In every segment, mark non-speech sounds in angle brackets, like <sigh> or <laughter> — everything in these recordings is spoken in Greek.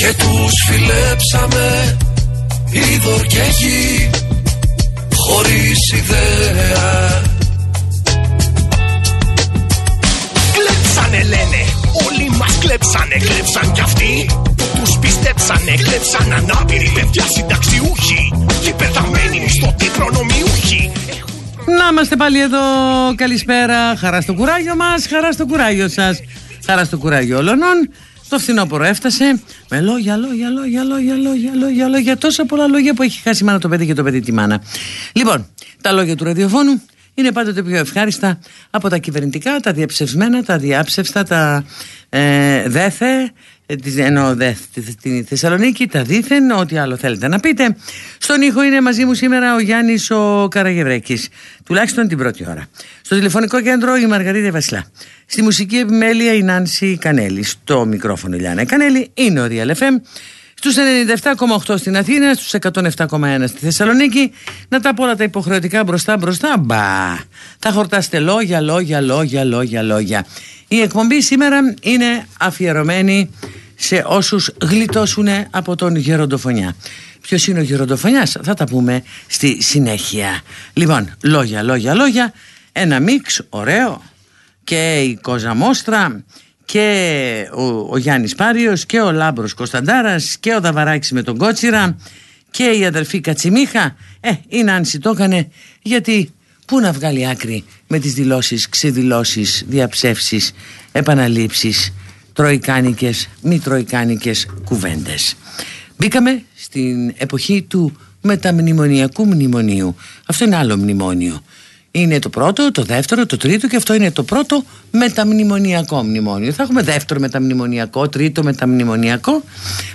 και τους φιλέψαμε είδωρ και γη χωρίς ιδέα Κλέψανε λένε, όλοι μας κλέψανε, κλέψαν κι αυτοί τους πιστέψανε, κλέψαν ανάπηροι παιδιά συνταξιούχοι και πεθαμένοι μισθωτοί προνομιούχοι Να είμαστε πάλι εδώ. Καλησπέρα. Χαρά στο κουράγιο μας, χαρά στο κουράγιο σας. Χαρά στο κουράγιο όλων. Το φθινόπωρο έφτασε με λόγια, λόγια, λόγια, λόγια, λόγια, λόγια, λόγια, τόσα πολλά λόγια που έχει χάσει η μάνα το παιδί και το παιδί τη μάνα. Λοιπόν, τα λόγια του ραδιοφώνου είναι πάντοτε πιο ευχάριστα από τα κυβερνητικά, τα διαψευσμένα, τα διάψευστα, τα ε, δέθε, ε, ενώ δε, στη Θεσσαλονίκη, τα δίθεν, ό,τι άλλο θέλετε να πείτε. Στον ήχο είναι μαζί μου σήμερα ο Γιάννης ο Καραγευρέκης, τουλάχιστον την πρώτη ώρα. Στο τηλεφωνικό κέντρο η Μαργαρίτα Βασιλά. Στη μουσική επιμέλεια η Νάνση Κανέλη. Στο μικρόφωνο η Λιάννα Κανέλη είναι ο Real FM. Στους 97,8 στην Αθήνα, στους 107,1 στη Θεσσαλονίκη. Να τα πω όλα τα υποχρεωτικά μπροστά μπροστά. Μπα! Θα χορτάστε λόγια, λόγια, λόγια, λόγια, λόγια. Η εκπομπή σήμερα είναι αφιερωμένη σε όσους γλιτώσουν από τον γεροντοφωνιά. Ποιος είναι ο γεροντοφωνιάς θα τα πούμε στη συνέχεια. Λοιπόν, λόγια, λόγια, λόγια. Ένα μίξ ωραίο και η Κόζα Μόστρα και ο, ο Γιάννης Πάριος και ο Λάμπρος Κωνσταντάρας και ο Δαβαράκης με τον Κότσιρα και η αδερφή Κατσιμίχα ε, η Νάνση το έκανε γιατί πού να βγάλει άκρη με τις δηλώσεις, ξεδηλώσεις, διαψεύσεις, επαναλήψεις τροϊκάνικες, μη τροϊκάνικες κουβέντες μπήκαμε στην εποχή του μεταμνημονιακού μνημονίου αυτό είναι άλλο μνημόνιο είναι το πρώτο, το δεύτερο, το τρίτο και αυτό είναι το πρώτο μεταμνημονιακό μνημόνιο. Θα έχουμε δεύτερο μεταμνημονιακό, τρίτο μεταμνημονιακό,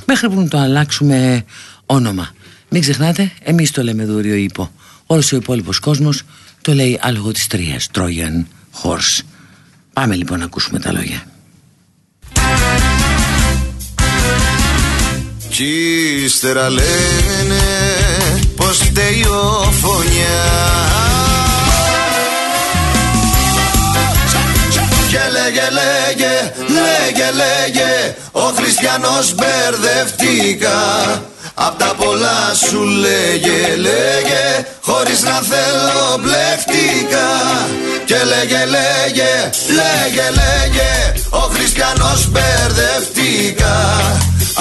μέχρι που να το αλλάξουμε όνομα. Μην ξεχνάτε, εμείς το λέμε δούριο ύπο. Όλος ο υπόλοιπος κόσμος το λέει άλογο της τρίας, Trojan Horse. Πάμε λοιπόν να ακούσουμε τα λόγια. Κι ύστερα λένε πως φταίει ο λέγε, λέγε, λέγε, λέγε Ο Χριστιανός μπερδευτήκα Απ' τα πολλά σου λέγε, λέγε Χωρίς να θέλω μπλεχτήκα. Και λέγε, λέγε, λέγε, λέγε Ο Χριστιανός μπερδευτήκα.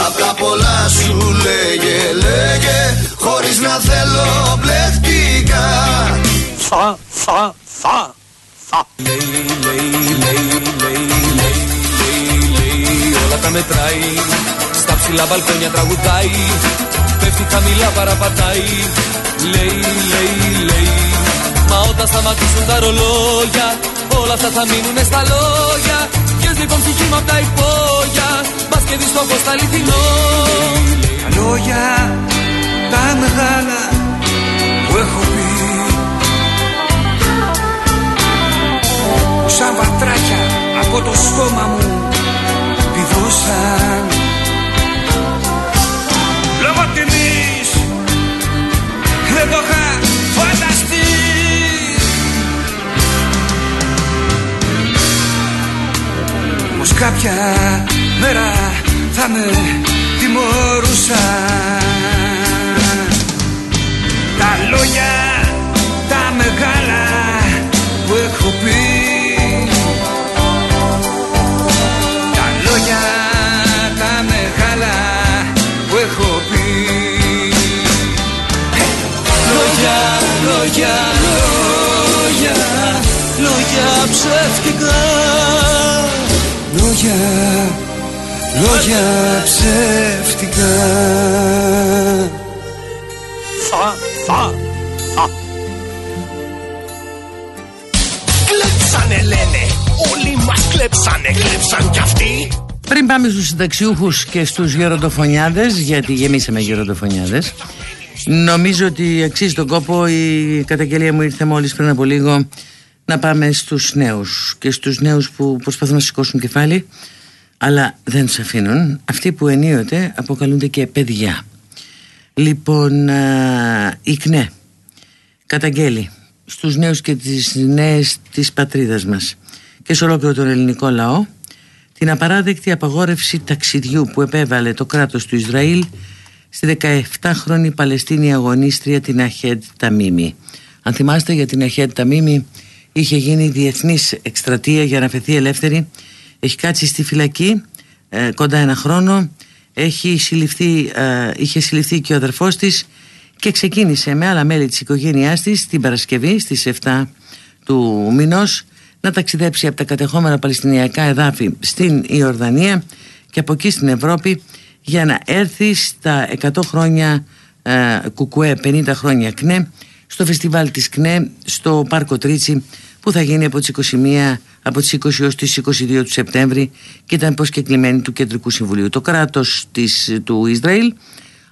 Απ' τα πολλά σου λέγε, λέγε Χωρίς να θέλω μπλεχτήκα. Φα, φα, φα Όλα τα μετράει Στα ψηλά μπαλκόνια τραγουδάει. Πέφτει χαμηλά παραπατάει. Λέει, λέει, λέει. Μα όταν σταματήσουν τα ρολόγια Όλα αυτά θα μείνουνε στα λόγια. Ποιος λοιπόν ψυχή μου απ' τα υπόγεια Μπας και δεις το φως τα αληθινό Τα λόγια τα μεγάλα που έχω πει. Σαν βατράχια από το στόμα μου πηδούσαν δεν το είχα φανταστεί Όμως κάποια μέρα θα με τιμωρούσαν Τα λόγια τα μεγάλα ψεύτικα. Λόγια, λόγια ψεύτικα. Φα, φα, φα. Κλέψανε λένε, όλοι μας κλέψανε, κλέψαν κι αυτοί. Πριν πάμε στους συνταξιούχους και στους γεροντοφωνιάδες γιατί γεμίσαμε γεροντοφωνιάδες νομίζω ότι αξίζει τον κόπο η καταγγελία μου ήρθε μόλις πριν από λίγο να πάμε στους νέους και στους νέους που προσπαθούν να σηκώσουν κεφάλι αλλά δεν τους αφήνουν αυτοί που ενίοτε αποκαλούνται και παιδιά λοιπόν η ΚΝΕ καταγγέλει στους νέους και τις νέες της πατρίδας μας και σε ολόκληρο τον ελληνικό λαό την απαράδεκτη απαγόρευση ταξιδιού που επέβαλε το κράτος του Ισραήλ στη 17χρονη Παλαιστίνη αγωνίστρια την Αχέντ Ταμίμη. Αν θυμάστε για την Αχέντ Ταμίμη είχε γίνει διεθνής εκστρατεία για να φεθεί ελεύθερη. Έχει κάτσει στη φυλακή ε, κοντά ένα χρόνο. Έχει συλληφθεί, ε, είχε συλληφθεί και ο αδερφός της και ξεκίνησε με άλλα μέλη της οικογένειάς της την Παρασκευή στις 7 του μηνός να ταξιδέψει από τα κατεχόμενα Παλαιστινιακά εδάφη στην Ιορδανία και από εκεί στην Ευρώπη για να έρθει στα 100 χρόνια ε, Κουκουέ, 50 χρόνια ΚΝΕ στο φεστιβάλ της ΚΝΕ στο Πάρκο Τρίτσι που θα γίνει από τις 21 από τις 20 έως τις 22 του Σεπτέμβρη και ήταν προσκεκλημένη του Κεντρικού Συμβουλίου. Το κράτος της, του Ισραήλ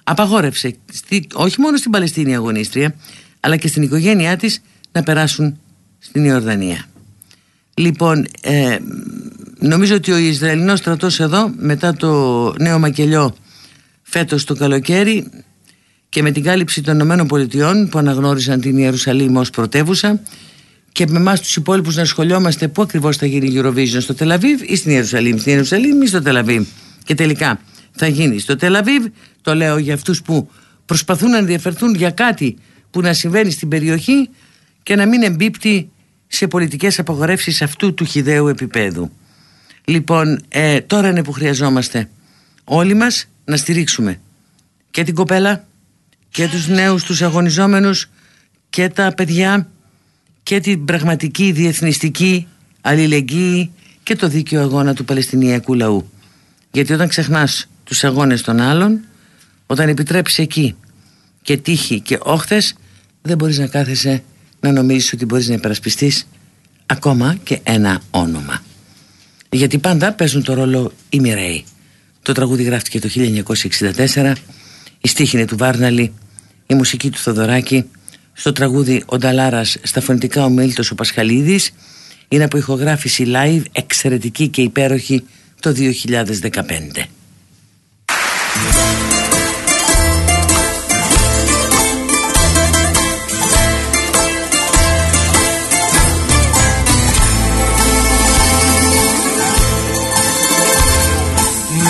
απαγόρευσε στη, όχι μόνο στην Παλαιστίνη αγωνίστρια αλλά και στην οικογένειά της να περάσουν στην Ιορδανία. Λοιπόν, ε, νομίζω ότι ο Ισραηλινός στρατός εδώ μετά το νέο μακελιό φέτος το καλοκαίρι και με την κάλυψη των Ηνωμένων Πολιτειών που αναγνώρισαν την Ιερουσαλήμ ως πρωτεύουσα και με εμάς τους υπόλοιπους να σχολιόμαστε πού ακριβώς θα γίνει η Eurovision στο Τελαβίβ ή στην Ιερουσαλήμ, στην Ιερουσαλήμ ή στο Τελαβίβ. Και τελικά θα γίνει στο Τελαβίβ, το λέω για αυτούς που προσπαθούν να ενδιαφερθούν για κάτι που να συμβαίνει στην περιοχή και να μην εμπίπτει σε πολιτικές απαγορεύσεις αυτού του χιδαίου επίπεδου. Λοιπόν, ε, τώρα είναι που χρειαζόμαστε όλοι μας να στηρίξουμε και την κοπέλα και τους νέους τους αγωνιζόμενους και τα παιδιά και την πραγματική διεθνιστική αλληλεγγύη και το δίκαιο αγώνα του Παλαιστινιακού λαού. Γιατί όταν ξεχνάς τους αγώνες των άλλων, όταν επιτρέψεις εκεί και τύχη και όχθες, δεν μπορείς να κάθεσαι να νομίζεις ότι μπορείς να υπερασπιστείς ακόμα και ένα όνομα. Γιατί πάντα παίζουν το ρόλο οι μοιραίοι. Το τραγούδι γράφτηκε το 1964, η στίχη είναι του Βάρναλη, η μουσική του Θοδωράκη, στο τραγούδι «Ο Νταλάρας» στα φωνητικά ο Μίλτος ο Πασχαλίδης είναι από ηχογράφηση live εξαιρετική και υπέροχη το 2015.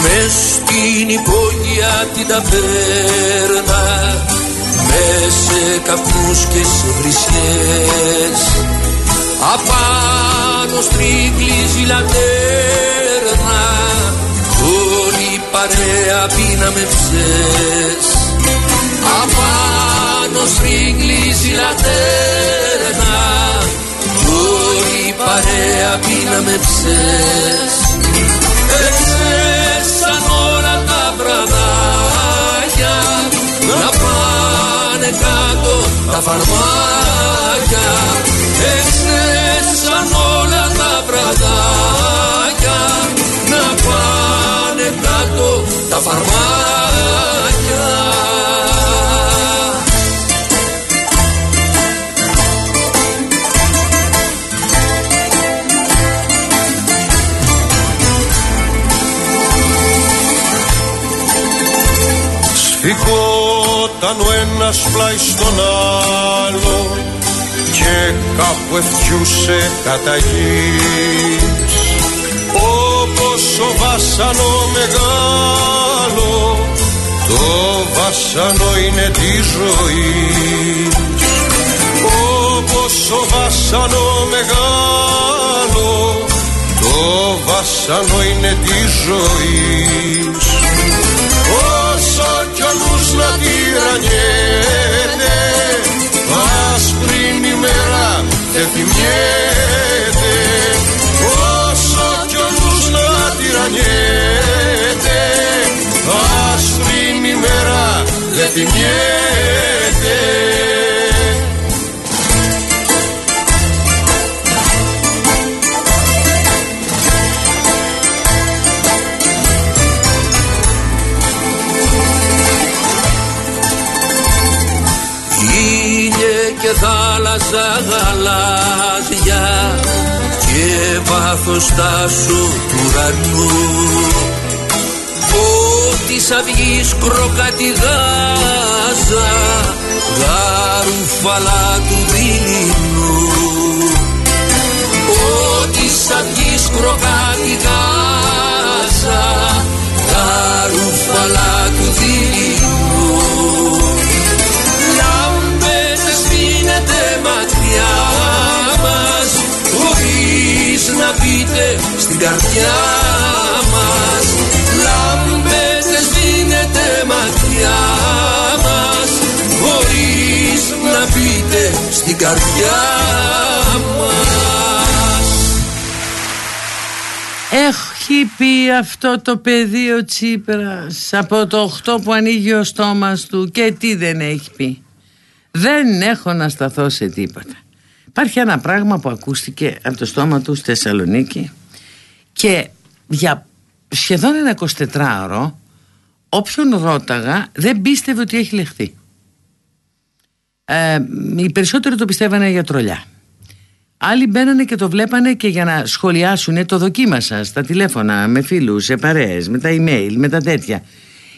Μες στην υπόγεια την ταβέρνα με σε καπνούς και σε βρισιές. Απάνω στρίγλιζε λατέρνα όλη παρέα πίναμε ψες. Απάνω στρίγλιζε λατέρνα όλη παρέα πίναμε ψες. Εξέσαν όλα τα βραδάκια να πάνε κάτω τα φαρμάκια Εξέσαν όλα τα βραδάκια. Να πάνε κάτω τα φαρμάκια Σφιγόταν ο ένας πλάι στον άλλο και κάπου ευτιούσε κατά γης όπως ο βάσανο μεγάλο το βάσανο είναι τη ζωή. Όπως ο βάσανο μεγάλο το βάσανο είναι τη ζωή τυραννιέται ας πριν η μέρα δεν θυμιέται. Όσο κι ο νους να τυραννιέται ας πριν η μέρα δεν θυμιέται θάλασσα γαλάζια και βάθος τάσου του ουρανού. Της αυγής κροκατηγάζα γαρουφαλά του δειλινού Ω της αυγής κροκατηγάζα να πείτε στην καρδιά μας Λάμπες σβήνετε μακριά μας χωρίς να πείτε στην καρδιά μας Έχει πει αυτό το παιδί ο Τσίπρας από το 8 που ανοίγει ο στόμας του και τι δεν έχει πει. Δεν έχω να σταθώ σε τίποτα. Υπάρχει ένα πράγμα που ακούστηκε από το στόμα του στη Θεσσαλονίκη και για σχεδόν ένα 24ωρο όποιον ρώταγα δεν πίστευε ότι έχει λεχθεί. Ε, οι περισσότεροι το πιστεύανε για τρολιά. Άλλοι μπαίνανε και το βλέπανε και για να σχολιάσουν το δοκίμασα στα τηλέφωνα, με φίλους, σε παρέες, με τα email, με τα τέτοια.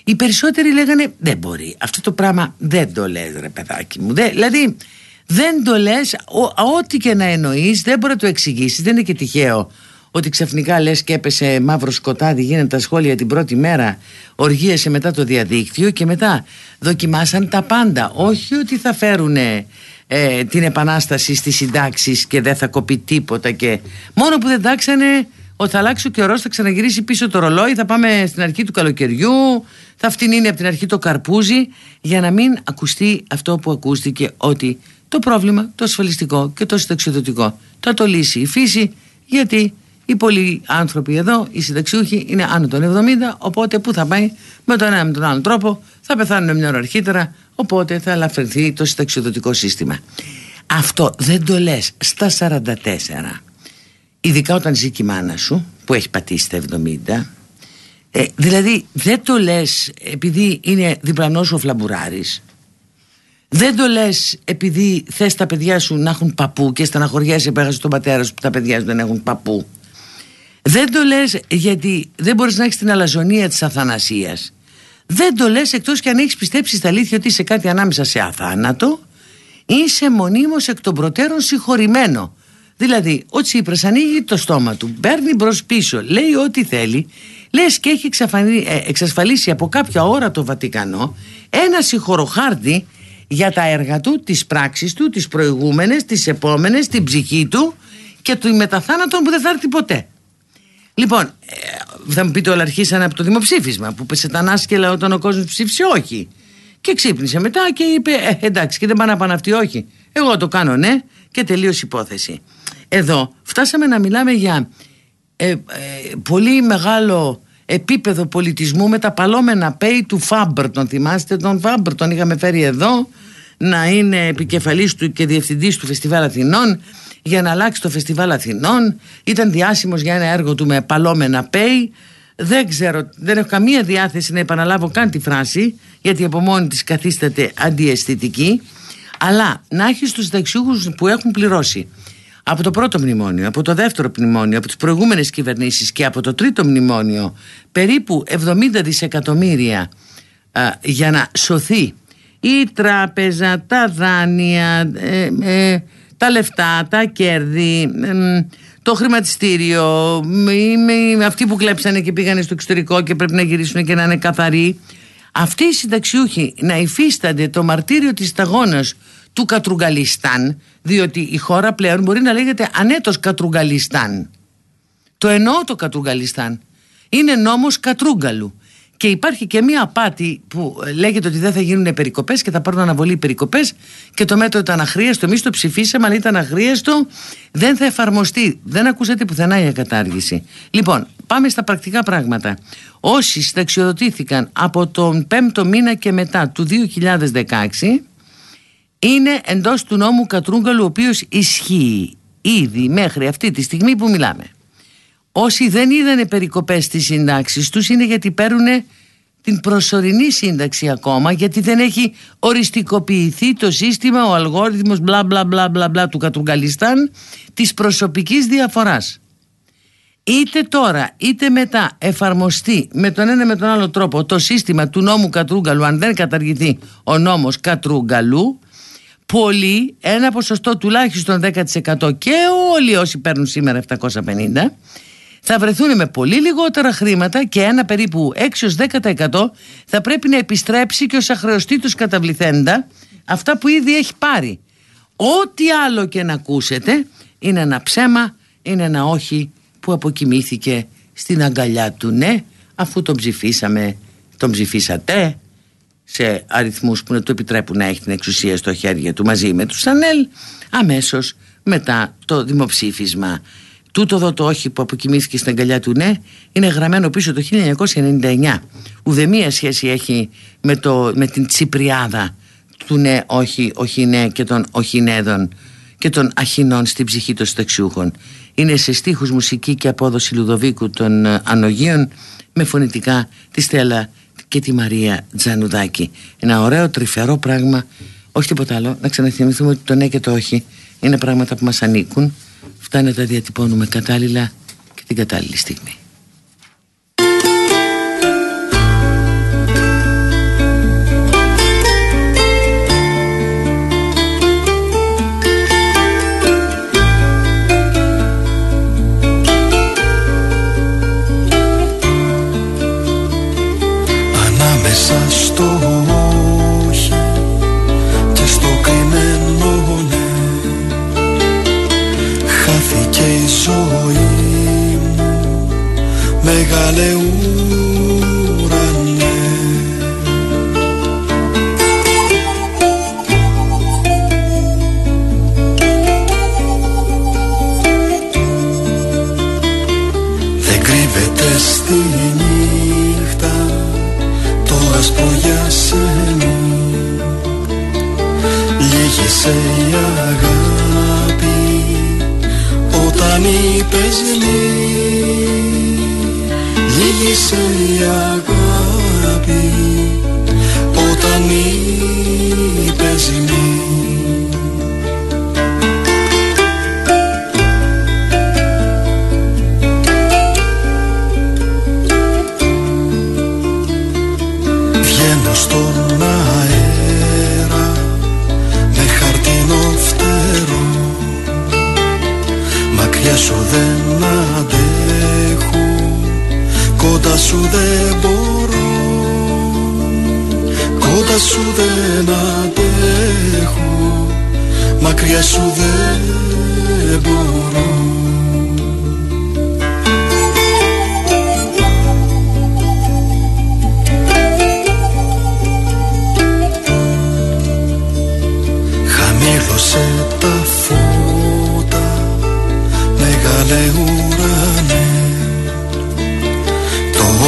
Οι περισσότεροι λέγανε δεν μπορεί, αυτό το πράγμα δεν το λες ρε παιδάκι μου. Δεν, δηλαδή δεν το λες, ό,τι και να εννοείς δεν μπορεί να το εξηγήσεις. δεν είναι και τυχαίο ότι ξαφνικά λες και έπεσε μαύρο σκοτάδι γίνανε τα σχόλια την πρώτη μέρα οργίασε μετά το διαδίκτυο και μετά δοκιμάσαν τα πάντα όχι ότι θα φέρουν ε, την επανάσταση στις συντάξεις και δεν θα κοπεί τίποτα και μόνο που δεν τάξανε ότι θα αλλάξει ο καιρός, θα ξαναγυρίσει πίσω το ρολόι, θα πάμε στην αρχή του καλοκαιριού, θα φτηνίνει από την αρχή το καρπούζι, για να μην ακουστεί αυτό που ακούστηκε ότι το πρόβλημα, το ασφαλιστικό και το συνταξιδοτικό θα το λύσει η φύση, γιατί οι πολλοί άνθρωποι εδώ, οι συνταξιούχοι, είναι άνω των 70, οπότε πού θα πάει με τον ένα με τον άλλο τρόπο, θα πεθάνουν μια ώρα αρχίτερα, οπότε θα ελαφρυνθεί το συνταξιοδοτικό σύστημα. Αυτό δεν το λες στα 44, ειδικά όταν ζει και η μάνα σου, που έχει πατήσει τα 70, ε, δηλαδή δεν το λες επειδή είναι διπλανός ο φλαμπουράρης, δεν το λες επειδή θες τα παιδιά σου να έχουν παππού και στεναχωριέσαι που έχασε τον πατέρα σου που τα παιδιά σου δεν έχουν παππού. Δεν το λες γιατί δεν μπορείς να έχεις την αλαζονία της αθανασίας. Δεν το λες εκτός και αν έχεις πιστέψει στα αλήθεια ότι είσαι κάτι ανάμεσα σε αθάνατο είσαι μονίμως εκ των προτέρων συγχωρημένο. Δηλαδή, ο Τσίπρας ανοίγει το στόμα του, παίρνει μπρος πίσω, λέει ό,τι θέλει, λες και έχει ε, εξασφαλίσει από κάποια ώρα το Βατικανό ένα συγχωροχάρτη για τα έργα του, τις πράξεις του, τις προηγούμενες, τις επόμενες, την ψυχή του και του μεταθάνατον που δεν θα έρθει ποτέ. Λοιπόν, ε, θα μου πείτε όλα αρχίσανε από το δημοψήφισμα που πέσε τα ανάσκελα όταν ο κόσμος ψήφισε όχι. Και ξύπνησε μετά και είπε ε, εντάξει και δεν πάνε να πάνε αυτοί όχι. Εγώ το κάνω ναι και τελείωσε υπόθεση. Εδώ φτάσαμε να μιλάμε για ε, ε, πολύ μεγάλο επίπεδο πολιτισμού με τα παλόμενα πέι του Φάμπρ. Τον θυμάστε τον Φάμπρ, τον είχαμε φέρει εδώ να είναι επικεφαλής του και διευθυντής του Φεστιβάλ Αθηνών για να αλλάξει το Φεστιβάλ Αθηνών. Ήταν διάσημος για ένα έργο του με παλόμενα πέι. Δεν ξέρω, δεν έχω καμία διάθεση να επαναλάβω καν τη φράση γιατί από μόνη της καθίσταται αντιαισθητική αλλά να έχει τους συνταξιούχους που έχουν πληρώσει από το πρώτο μνημόνιο, από το δεύτερο μνημόνιο, από τις προηγούμενες κυβερνήσεις και από το τρίτο μνημόνιο περίπου 70 δισεκατομμύρια για να σωθεί η τράπεζα, τα δάνεια, ε, ε, τα λεφτά, τα κέρδη, το χρηματιστήριο, με αυτοί που κλέψανε και πήγανε στο εξωτερικό και πρέπει να γυρίσουν και να είναι καθαροί. Αυτοί οι συνταξιούχοι να υφίστανται το μαρτύριο της σταγόνας του Κατρουγκαλιστάν, διότι η χώρα πλέον μπορεί να λέγεται ανέτος Κατρουγκαλιστάν. Το εννοώ το Κατρουγκαλιστάν. Είναι νόμος Κατρούγκαλου. Και υπάρχει και μία απάτη που λέγεται ότι δεν θα γίνουν περικοπές και θα πάρουν αναβολή οι περικοπές και το μέτρο ήταν αχρίαστο. Εμείς το ψηφίσαμε, αλλά ήταν αχρίαστο. Δεν θα εφαρμοστεί. Δεν ακούσατε πουθενά για κατάργηση. Λοιπόν, πάμε στα πρακτικά πράγματα. Όσοι συνταξιοδοτήθηκαν από τον 5ο μήνα και μετά του 2016 είναι εντός του νόμου Κατρούγκαλου ο οποίος ισχύει ήδη μέχρι αυτή τη στιγμή που μιλάμε. Όσοι δεν είδανε περικοπές στις συντάξεις τους είναι γιατί παίρνουν την προσωρινή σύνταξη ακόμα γιατί δεν έχει οριστικοποιηθεί το σύστημα, ο αλγόριθμος μπλα μπλα μπλα μπλα, μπλα του Κατρουγκαλιστάν της προσωπικής διαφοράς. Είτε τώρα είτε μετά εφαρμοστεί με τον ένα με τον άλλο τρόπο το σύστημα του νόμου Κατρούγκαλου αν δεν καταργηθεί ο νόμος Κατρούγκαλου πολλοί, ένα ποσοστό τουλάχιστον 10% και όλοι όσοι παίρνουν σήμερα 750 θα βρεθούν με πολύ λιγότερα χρήματα και ένα περίπου 6-10% θα πρέπει να επιστρέψει και ως αχρεωστή τους καταβληθέντα αυτά που ήδη έχει πάρει. Ό,τι άλλο και να ακούσετε είναι ένα ψέμα, είναι ένα όχι που αποκοιμήθηκε στην αγκαλιά του ναι αφού τον ψηφίσαμε, τον ψηφίσατε σε αριθμούς που να του επιτρέπουν να έχει την εξουσία στο χέρι του μαζί με τους Σανέλ αμέσως μετά το δημοψήφισμα Τούτο εδώ το όχι που αποκοιμήθηκε στην αγκαλιά του ναι είναι γραμμένο πίσω το 1999. Ουδεμία σχέση έχει με, το, με την τσιπριάδα του ναι, όχι, όχι ναι και των οχινέδων και των αχινών στην ψυχή των συνταξιούχων. Είναι σε στίχους μουσική και απόδοση Λουδοβίκου των ε, Ανογίων με φωνητικά τη Στέλλα και τη Μαρία Τζανουδάκη. Ένα ωραίο τρυφερό πράγμα, όχι τίποτα άλλο, να ξαναθυμηθούμε ότι το ναι και το όχι είναι πράγματα που μας ανήκουν Φτάνει να τα διατυπώνουμε κατάλληλα και την κατάλληλη στιγμή. μεγάλε ουρανέ. Δεν κρύβεται στη νύχτα το άσπρο για σένα. Λίγησε η αγάπη όταν είπες λίγο οδήγησε η αγάπη όταν είπε ζημή. Βγαίνω στον αέρα με χαρτινό φτερό μακριά σου δεν αντέχω Κοντά σου δεν μπορώ Κοντά σου δεν αντέχω Μακριά σου δεν μπορώ. Χαμήλωσε τα φώτα Μεγαλαιούν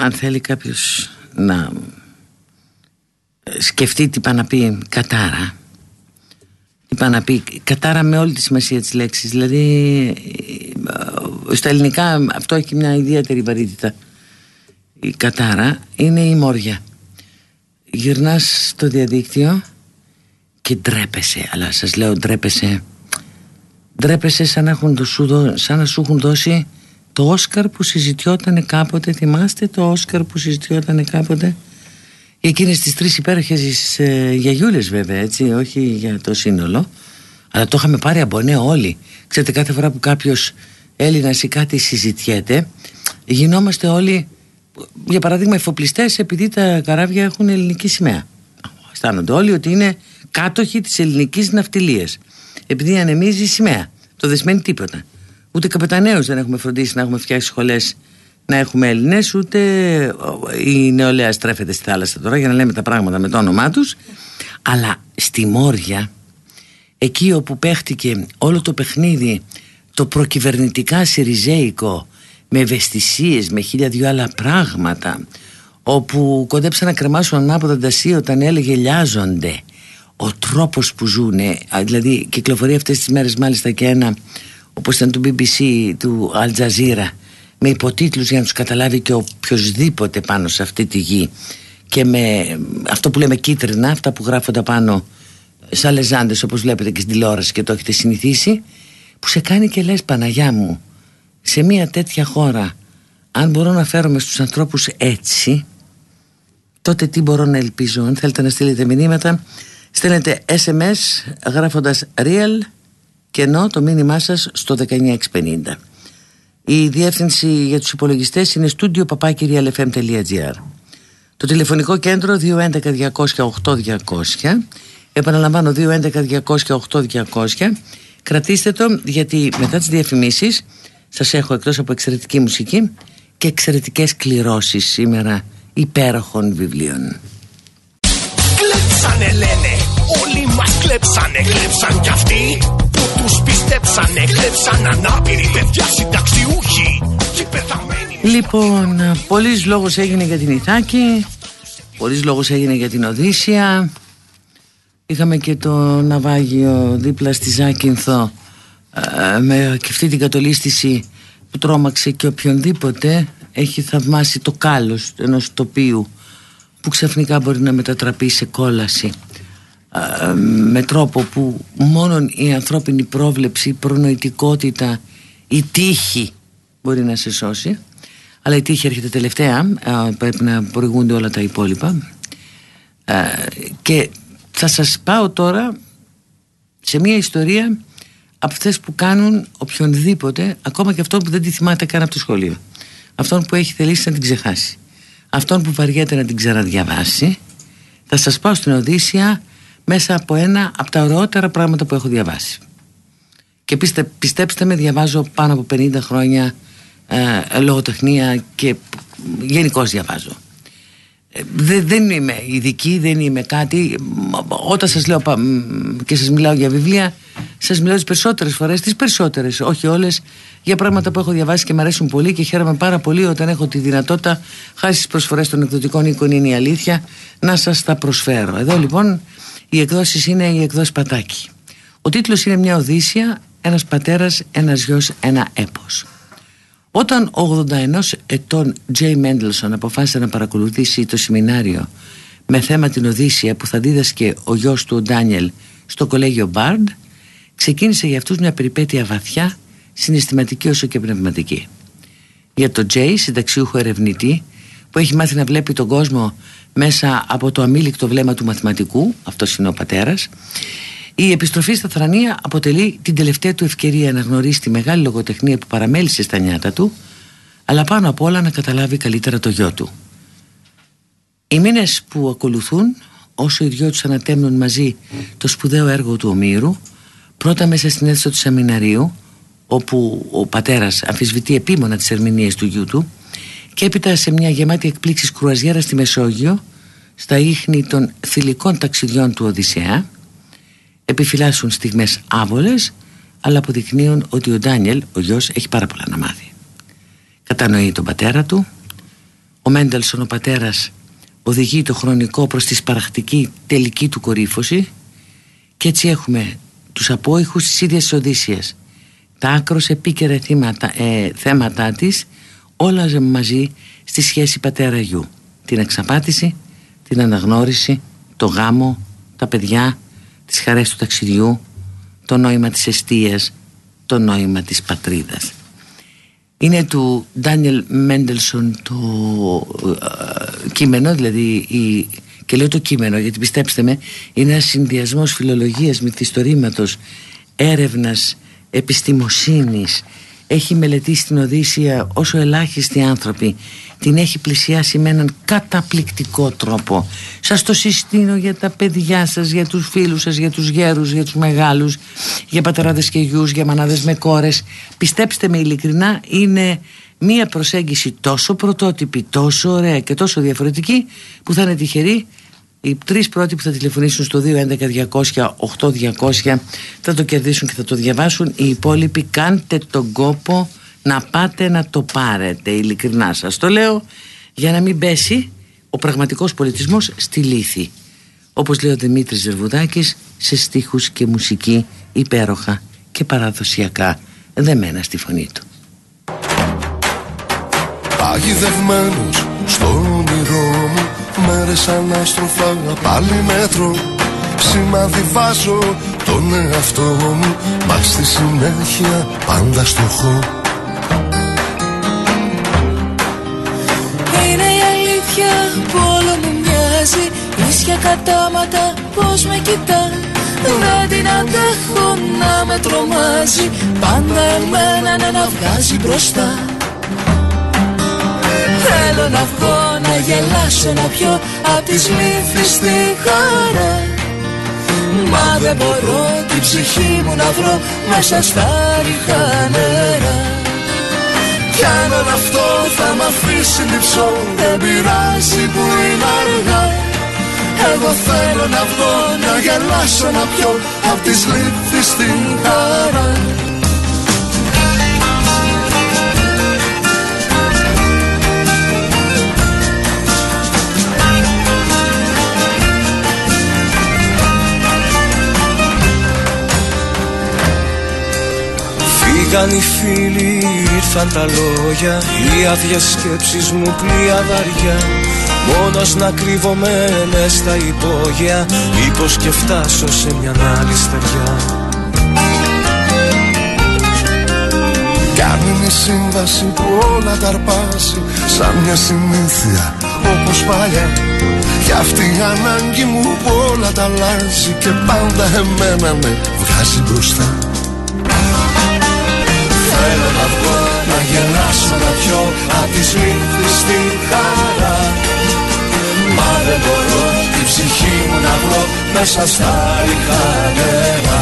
Αν θέλει κάποιος να σκεφτεί τι πάει να πει κατάρα, τι πάει να πει κατάρα με όλη τη σημασία της λέξης. Δηλαδή, στα ελληνικά αυτό έχει μια ιδιαίτερη βαρύτητα. Η κατάρα είναι η μόρια. Γυρνάς στο διαδίκτυο και ντρέπεσαι, αλλά σας λέω ντρέπεσαι ντρέπεσαι σαν να, έχουν το σου, σαν να σου έχουν δώσει το Όσκαρ που συζητιόταν κάποτε θυμάστε το Όσκαρ που συζητιόταν κάποτε; Για εκείνες τις τρεις υπέροχες ε, γιαγιούλες βέβαια έτσι όχι για το σύνολο αλλά το είχαμε πάρει από νέο όλοι ξέρετε κάθε φορά που κάποιος Έλληνας ή κάτι συζητιέται γινόμαστε όλοι για παράδειγμα εφοπλιστές επειδή τα καράβια έχουν ελληνική σημαία αισθάνονται όλοι ότι είναι κάτοχοι της ελληνικής ναυτιλίας επειδή ανεμίζει η σημαία. Το δεν σημαίνει τίποτα. Ούτε καπεταναίους δεν έχουμε φροντίσει να έχουμε φτιάξει σχολές να έχουμε Έλληνες ούτε η νεολαία στρέφεται στη θάλασσα τώρα για να λέμε τα πράγματα με το όνομά τους. Αλλά στη Μόρια εκεί όπου παίχτηκε όλο το παιχνίδι το προκυβερνητικά συριζέικο με ευαισθησίες, με χίλια δυο άλλα πράγματα όπου κοντέψαν να κρεμάσουν ανάποδα τα όταν έλεγε λιάζονται ο τρόπος που ζουνε δηλαδή κυκλοφορεί αυτές τις μέρες μάλιστα και ένα όπως ήταν του BBC του Al Jazeera με υποτίτλους για να τους καταλάβει και οποιοδήποτε πάνω σε αυτή τη γη. Και με αυτό που λέμε κίτρινα αυτά που γράφονται πάνω σαν λεζάντες όπως βλέπετε και στην τηλεόραση και το έχετε συνηθίσει που σε κάνει και λες Παναγιά μου σε μια τέτοια χώρα αν μπορώ να φέρομαι στους ανθρώπους έτσι τότε τι μπορώ να ελπίζω. Αν θέλετε να στείλετε μηνύματα στέλνετε SMS γράφοντας real και ενώ το μήνυμά σας στο 19650 η διεύθυνση για τους υπολογιστές είναι studio papakirialfm.gr το τηλεφωνικό κέντρο 211 200 επαναλαμβάνω 211 200 κρατήστε το γιατί μετά τις διαφημίσεις σας έχω εκτός από εξαιρετική μουσική και εξαιρετικές κληρώσεις σήμερα υπέροχων βιβλίων. Κλέψανε λένε, όλοι μας κλέψανε, κλέψαν κι αυτοί που τους πιστέψανε, κλέψαν ανάπηροι παιδιά συνταξιούχοι και πεθαμένοι. Λοιπόν, πολλής λόγος έγινε για την Ιθάκη, πολλής λόγος έγινε για την Οδύσσια, είχαμε και το ναυάγιο δίπλα στη Ζάκυνθο ε, με και αυτή την κατολίστηση που τρόμαξε και οποιονδήποτε έχει θαυμάσει το κάλος ενός τοπίου που ξαφνικά μπορεί να μετατραπεί σε κόλαση ε, με τρόπο που μόνο η ανθρώπινη πρόβλεψη, η προνοητικότητα, η τύχη μπορεί να σε σώσει αλλά η τύχη έρχεται τελευταία ε, πρέπει να προηγούνται όλα τα υπόλοιπα και θα σας πάω τώρα σε μια ιστορία από αυτές που κάνουν οποιονδήποτε, ακόμα και αυτόν που δεν τη θυμάται καν από το σχολείο. Αυτόν που έχει θελήσει να την ξεχάσει. Αυτόν που βαριέται να την ξαναδιαβάσει. Θα σας πάω στην Οδύσσια μέσα από ένα από τα ωραιότερα πράγματα που έχω διαβάσει. Και πιστε, πιστέψτε με, διαβάζω πάνω από 50 χρόνια ε, λογοτεχνία και γενικώ διαβάζω. Ε, δεν είμαι ειδική, δεν είμαι κάτι. Όταν σας λέω και σας μιλάω για βιβλία, σας μιλάω τις περισσότερες φορές, τις περισσότερες, όχι όλες, για πράγματα που έχω διαβάσει και μου αρέσουν πολύ και χαίρομαι πάρα πολύ όταν έχω τη δυνατότητα, χάρη στις προσφορές των εκδοτικών οίκων είναι η αλήθεια, να σας τα προσφέρω. Εδώ λοιπόν οι εκδόσεις είναι η εκδόση Πατάκη. Ο τίτλος είναι μια Οδύσσια, ένας πατέρας, ένας γιος, ένα έπος. Όταν ο 81 ετών Τζέι Μέντελσον αποφάσισε να παρακολουθήσει το σεμινάριο με θέμα την Οδύσσια που θα δίδασκε ο γιος του ο Ντάνιελ στο κολέγιο Μπάρντ ξεκίνησε για αυτούς μια περιπέτεια βαθιά συναισθηματική όσο και πνευματική. Για τον Τζέι, συνταξιούχο ερευνητή που έχει μάθει να βλέπει τον κόσμο μέσα από το αμήλικτο βλέμμα του μαθηματικού, αυτός είναι ο πατέρας, η επιστροφή στα Θρανία αποτελεί την τελευταία του ευκαιρία να γνωρίσει τη μεγάλη λογοτεχνία που παραμέλησε στα νιάτα του, αλλά πάνω απ' όλα να καταλάβει καλύτερα το γιο του. Οι μήνες που ακολουθούν, όσο οι δυο τους ανατέμνουν μαζί το σπουδαίο έργο του Ομήρου, πρώτα μέσα στην αίθουσα του σεμιναρίου, όπου ο πατέρας αμφισβητεί επίμονα τις ερμηνείες του γιού του, και έπειτα σε μια γεμάτη εκπλήξεις κρουαζιέρα στη Μεσόγειο, στα ίχνη των θηλυκών ταξιδιών του Οδυσσέα, επιφυλάσσουν στιγμές άβολες αλλά αποδεικνύουν ότι ο Ντάνιελ, ο γιος, έχει πάρα πολλά να μάθει. Κατανοεί τον πατέρα του, ο Μέντελσον ο πατέρας οδηγεί το χρονικό προς τη σπαραχτική τελική του κορύφωση και έτσι έχουμε τους απόϊχους της ίδιας Οδύσσιας τα άκρος επίκαιρα θύματα, ε, θέματα της όλα μαζί στη σχέση πατέρα-γιου την εξαπάτηση, την αναγνώριση, το γάμο, τα παιδιά τις χαρές του ταξιδιού, το νόημα της εστίας, το νόημα της πατρίδας. Είναι του Ντάνιελ Μέντελσον το ε, κείμενο, δηλαδή η, και λέω το κείμενο γιατί πιστέψτε με είναι ένας συνδυασμός φιλολογίας, μυθιστορήματος, έρευνας, επιστημοσύνης έχει μελετήσει την Οδύσσια όσο ελάχιστοι άνθρωποι. Την έχει πλησιάσει με έναν καταπληκτικό τρόπο. Σας το συστήνω για τα παιδιά σας για τους φίλους σας, για τους γέρους για τους μεγάλους, για πατεράδες και γιους για μανάδες με κόρες. Πιστέψτε με ειλικρινά είναι μία προσέγγιση τόσο πρωτότυπη, τόσο ωραία και τόσο διαφορετική που θα είναι τυχεροί οι τρεις πρώτοι που θα τηλεφωνήσουν στο 211-200-8200 θα το κερδίσουν και θα το διαβάσουν. Οι υπόλοιποι κάντε τον κόπο να πάτε να το πάρετε. Ειλικρινά σας το λέω για να μην πέσει ο πραγματικός πολιτισμός στη λύθη. Όπως λέει ο Δημήτρης Ζερβουδάκης σε στίχους και μουσική υπέροχα και παραδοσιακά δεμένα στη φωνή του. Παγιδευμένος στο όνειρό μου Μέρες ανάστροφα πάλι μέτρο. Σημάδι βάζω τον εαυτό μου Μα στη συνέχεια πάντα στο χώρο Είναι η αλήθεια που όλο μου μοιάζει. Ίσια κατάματα πως με κοιτά. Δεν την αντέχω να με τρομάζει. Πάντα εμένα να βγάζει μπροστά Θέλω να βγω να γελάσω να πιω Απ' τις λύθεις στη χαρά Μα δεν μπορώ την ψυχή μου να βρω Μέσα στα ριχά νερά. Κι αν όλο αυτό θα μ' αφήσει λυψό Δεν πειράζει που είναι αργά. Εγώ θέλω να βγω, να γελάσω, να πιω Απ' τις λύθεις στην χαρά Φύγαν οι φίλοι, ήρθαν τα λόγια. Οι άδειες σκέψεις μου πλοία βαριά. Μόνος να κρύβομαι μες στα υπόγεια. Μήπως και φτάσω σε μια άλλη στεριά. Κάνει η σύμβαση που όλα τα αρπάζει. Σαν μια συνήθεια όπως παλιά. Κι αυτή η ανάγκη μου που όλα τα αλλάζει. Και πάντα εμένα με βγάζει μπροστά Θέλω να βγω, να γελάσω, να πιω Απ' τις νύχτες στη χαρά. Μα δεν μπορώ την ψυχή μου να βρω Μέσα στα ριχά νερά.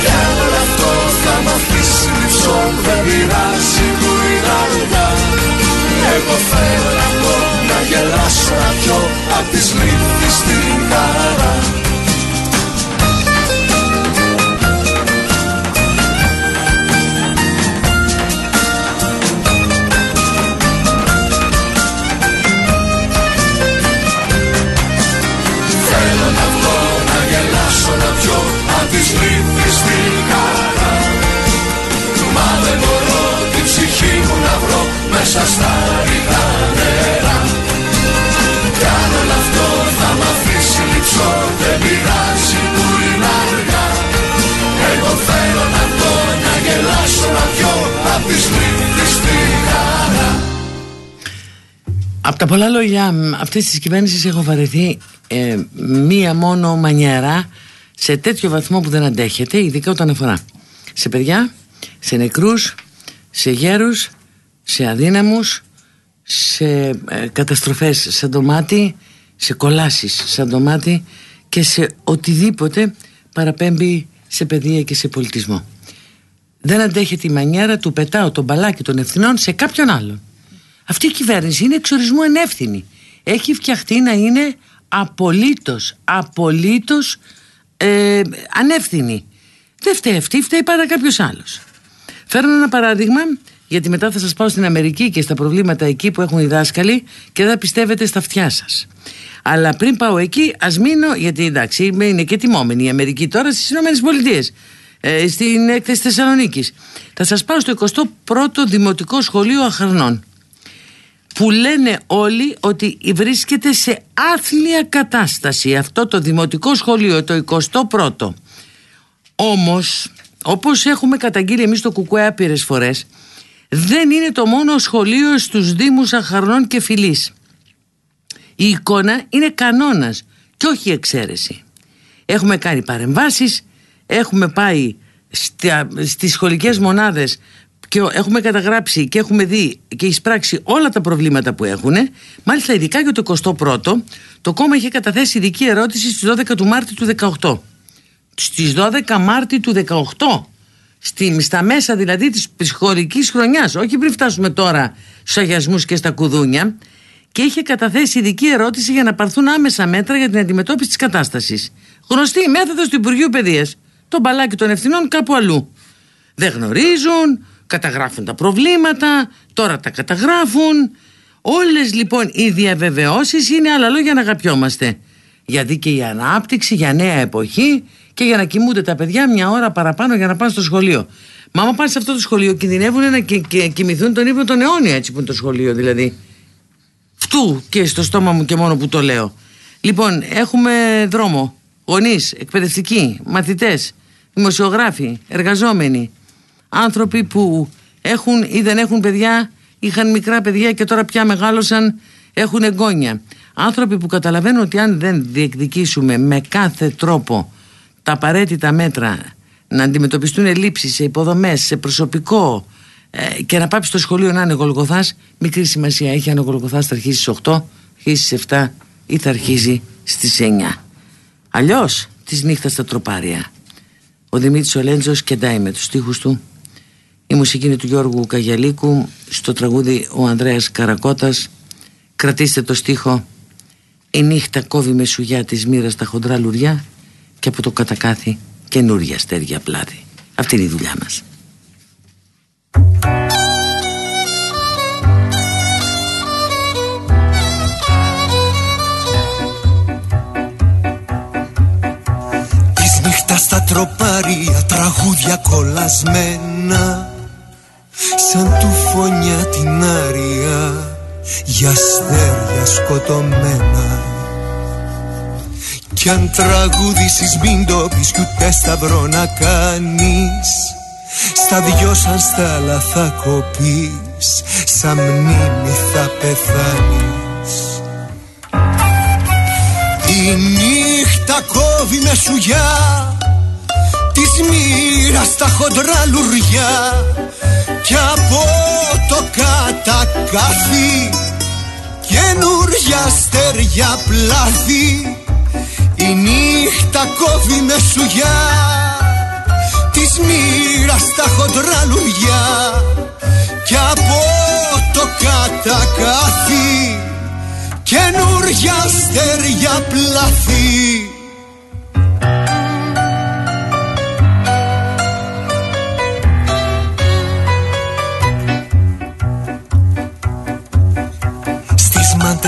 Κι αν όλο αυτό θα μ' αφήσει λυψό Δεν πειράζει που είναι αργά. Εγώ θέλω να βγω, να γελάσω, να πιω Απ' τις νύχτες στη χαρά Μέσα στα ρηχά νερά. Κι αν όλο αυτό θα μ' αφήσει λυψό Δεν πειράζει που είναι αργά. Εγώ θέλω να βγω, να γελάσω, να πιω Απ' τις λύθεις στην χαρά Από τα πολλά λόγια μ, αυτής της κυβέρνησης έχω βαρεθεί ε, μία μόνο μανιέρα σε τέτοιο βαθμό που δεν αντέχεται, ειδικά όταν αφορά σε παιδιά, σε νεκρούς, σε γέρους, σε αδύναμους, σε ε, καταστροφές σαν το μάτι, σε κολάσεις σαν το μάτι και σε οτιδήποτε παραπέμπει σε παιδεία και σε πολιτισμό. Δεν αντέχεται η μανιέρα του πετάω τον μπαλάκι των ευθυνών σε κάποιον άλλον. Αυτή η κυβέρνηση είναι εξορισμού ανεύθυνη. Έχει φτιαχτεί να είναι απολύτως, απολύτως ε, ανεύθυνη. Δεν φταίει αυτή, φταίει πάρα κάποιος άλλος. Φέρνω ένα παράδειγμα, γιατί μετά θα σας πάω στην Αμερική και στα προβλήματα εκεί που έχουν οι δάσκαλοι και δεν θα πιστεύετε στα αυτιά σας. Αλλά πριν πάω εκεί, ας μείνω, γιατί εντάξει, είμαι- είναι και τιμόμενη η Αμερική τώρα στις Ηνωμένες Πολιτείες, ε, στην έκθεση Θεσσαλονίκης. Θα σας πάω στο 21ο Δημοτικό Σχολείο Αχαρνών που λένε όλοι ότι βρίσκεται σε άθλια κατάσταση αυτό το δημοτικό σχολείο το 21ο. Όμως, όπως έχουμε καταγγείλει εμείς το Κουκουέ άπειρες φορές, δεν είναι το μόνο σχολείο στους Δήμους Αχαρνών και Φιλής. Η εικόνα είναι κανόνας και όχι εξαίρεση. Έχουμε κάνει παρεμβάσεις, έχουμε πάει στα, στις σχολικές μονάδες και έχουμε καταγράψει και έχουμε δει και εισπράξει όλα τα προβλήματα που έχουν. Μάλιστα ειδικά για το 21ο, το κόμμα είχε καταθέσει ειδική ερώτηση στις 12 του Μάρτη του 18. Στις 12 Μάρτη του 18 στη, στα μέσα δηλαδή της ψυχολογικής χρονιάς. Όχι πριν φτάσουμε τώρα στους αγιασμούς και στα κουδούνια. Και είχε καταθέσει ειδική ερώτηση για να πάρθουν άμεσα μέτρα για την αντιμετώπιση της κατάστασης. Γνωστή η μέθοδος του Υπουργείου Παιδείας. Το μπαλάκι των ευθυνών κάπου αλλού. Δεν γνωρίζουν καταγράφουν τα προβλήματα τώρα τα καταγράφουν. Όλες λοιπόν οι διαβεβαιώσεις είναι άλλα λόγια να αγαπιόμαστε. Γιατί και η ανάπτυξη για νέα εποχή και για να κοιμούνται τα παιδιά μια ώρα παραπάνω για να πάνε στο σχολείο. Μα άμα πάνε σε αυτό το σχολείο κινδυνεύουν να και, και, κοιμηθούν τον ύπνο των αιώνια έτσι που είναι το σχολείο δηλαδή. Φτού και στο στόμα μου και μόνο που το λέω. Λοιπόν, έχουμε δρόμο. Γονείς, εκπαιδευτικοί, μαθητές, δημοσιογράφοι, εργαζόμενοι, άνθρωποι που έχουν ή δεν έχουν παιδιά, είχαν μικρά παιδιά και τώρα πια μεγάλωσαν, έχουν εγγόνια. Άνθρωποι που καταλαβαίνουν ότι αν δεν διεκδικήσουμε με κάθε τρόπο τα απαραίτητα μέτρα να αντιμετωπιστούν ελλείψεις σε υποδομές, σε προσωπικό ε, και να πάψει στο σχολείο να είναι γολγοθάς μικρή σημασία έχει αν ο γολγοθάς θα αρχίσει στις 8 αρχίσει στις 7 ή θα αρχίζει στις 9 αλλιώς της νύχτας στα τροπάρια. Ο Δημήτρης Ολέντζος κεντάει με τους στίχους του. Η μουσική είναι του Γιώργου Καγιαλίκου στο τραγούδι ο Ανδρέας Καρακώτας κρατήστε το στίχο. Η νύχτα κόβει με σουγιά της μοίρας τα χοντρά λουριά και από το κατακάθι καινούρια αστέρια πλάτη. Αυτή είναι η δουλειά μας. Της νύχτας στα τροπάρια τραγούδια κολλασμένα σαν του φωνιά την άρια για αστέρια σκοτωμένα κι αν τραγούδησες μην το πεις κι ούτε σταυρό να κάνεις. Στα δυο σαν στάλα θα κοπείς Σαν μνήμη θα πεθάνεις. Η νύχτα κόβει με σουγιά Της μοίρας τα χοντρά λουριά. Κι από το κατακάθι Καινούρια αστέρια πλάθη η νύχτα κόβει με σουγιά Της μοίρας τα χοντρά λουριά Κι από το κατακάθι Καινούρια αστέρια πλαθή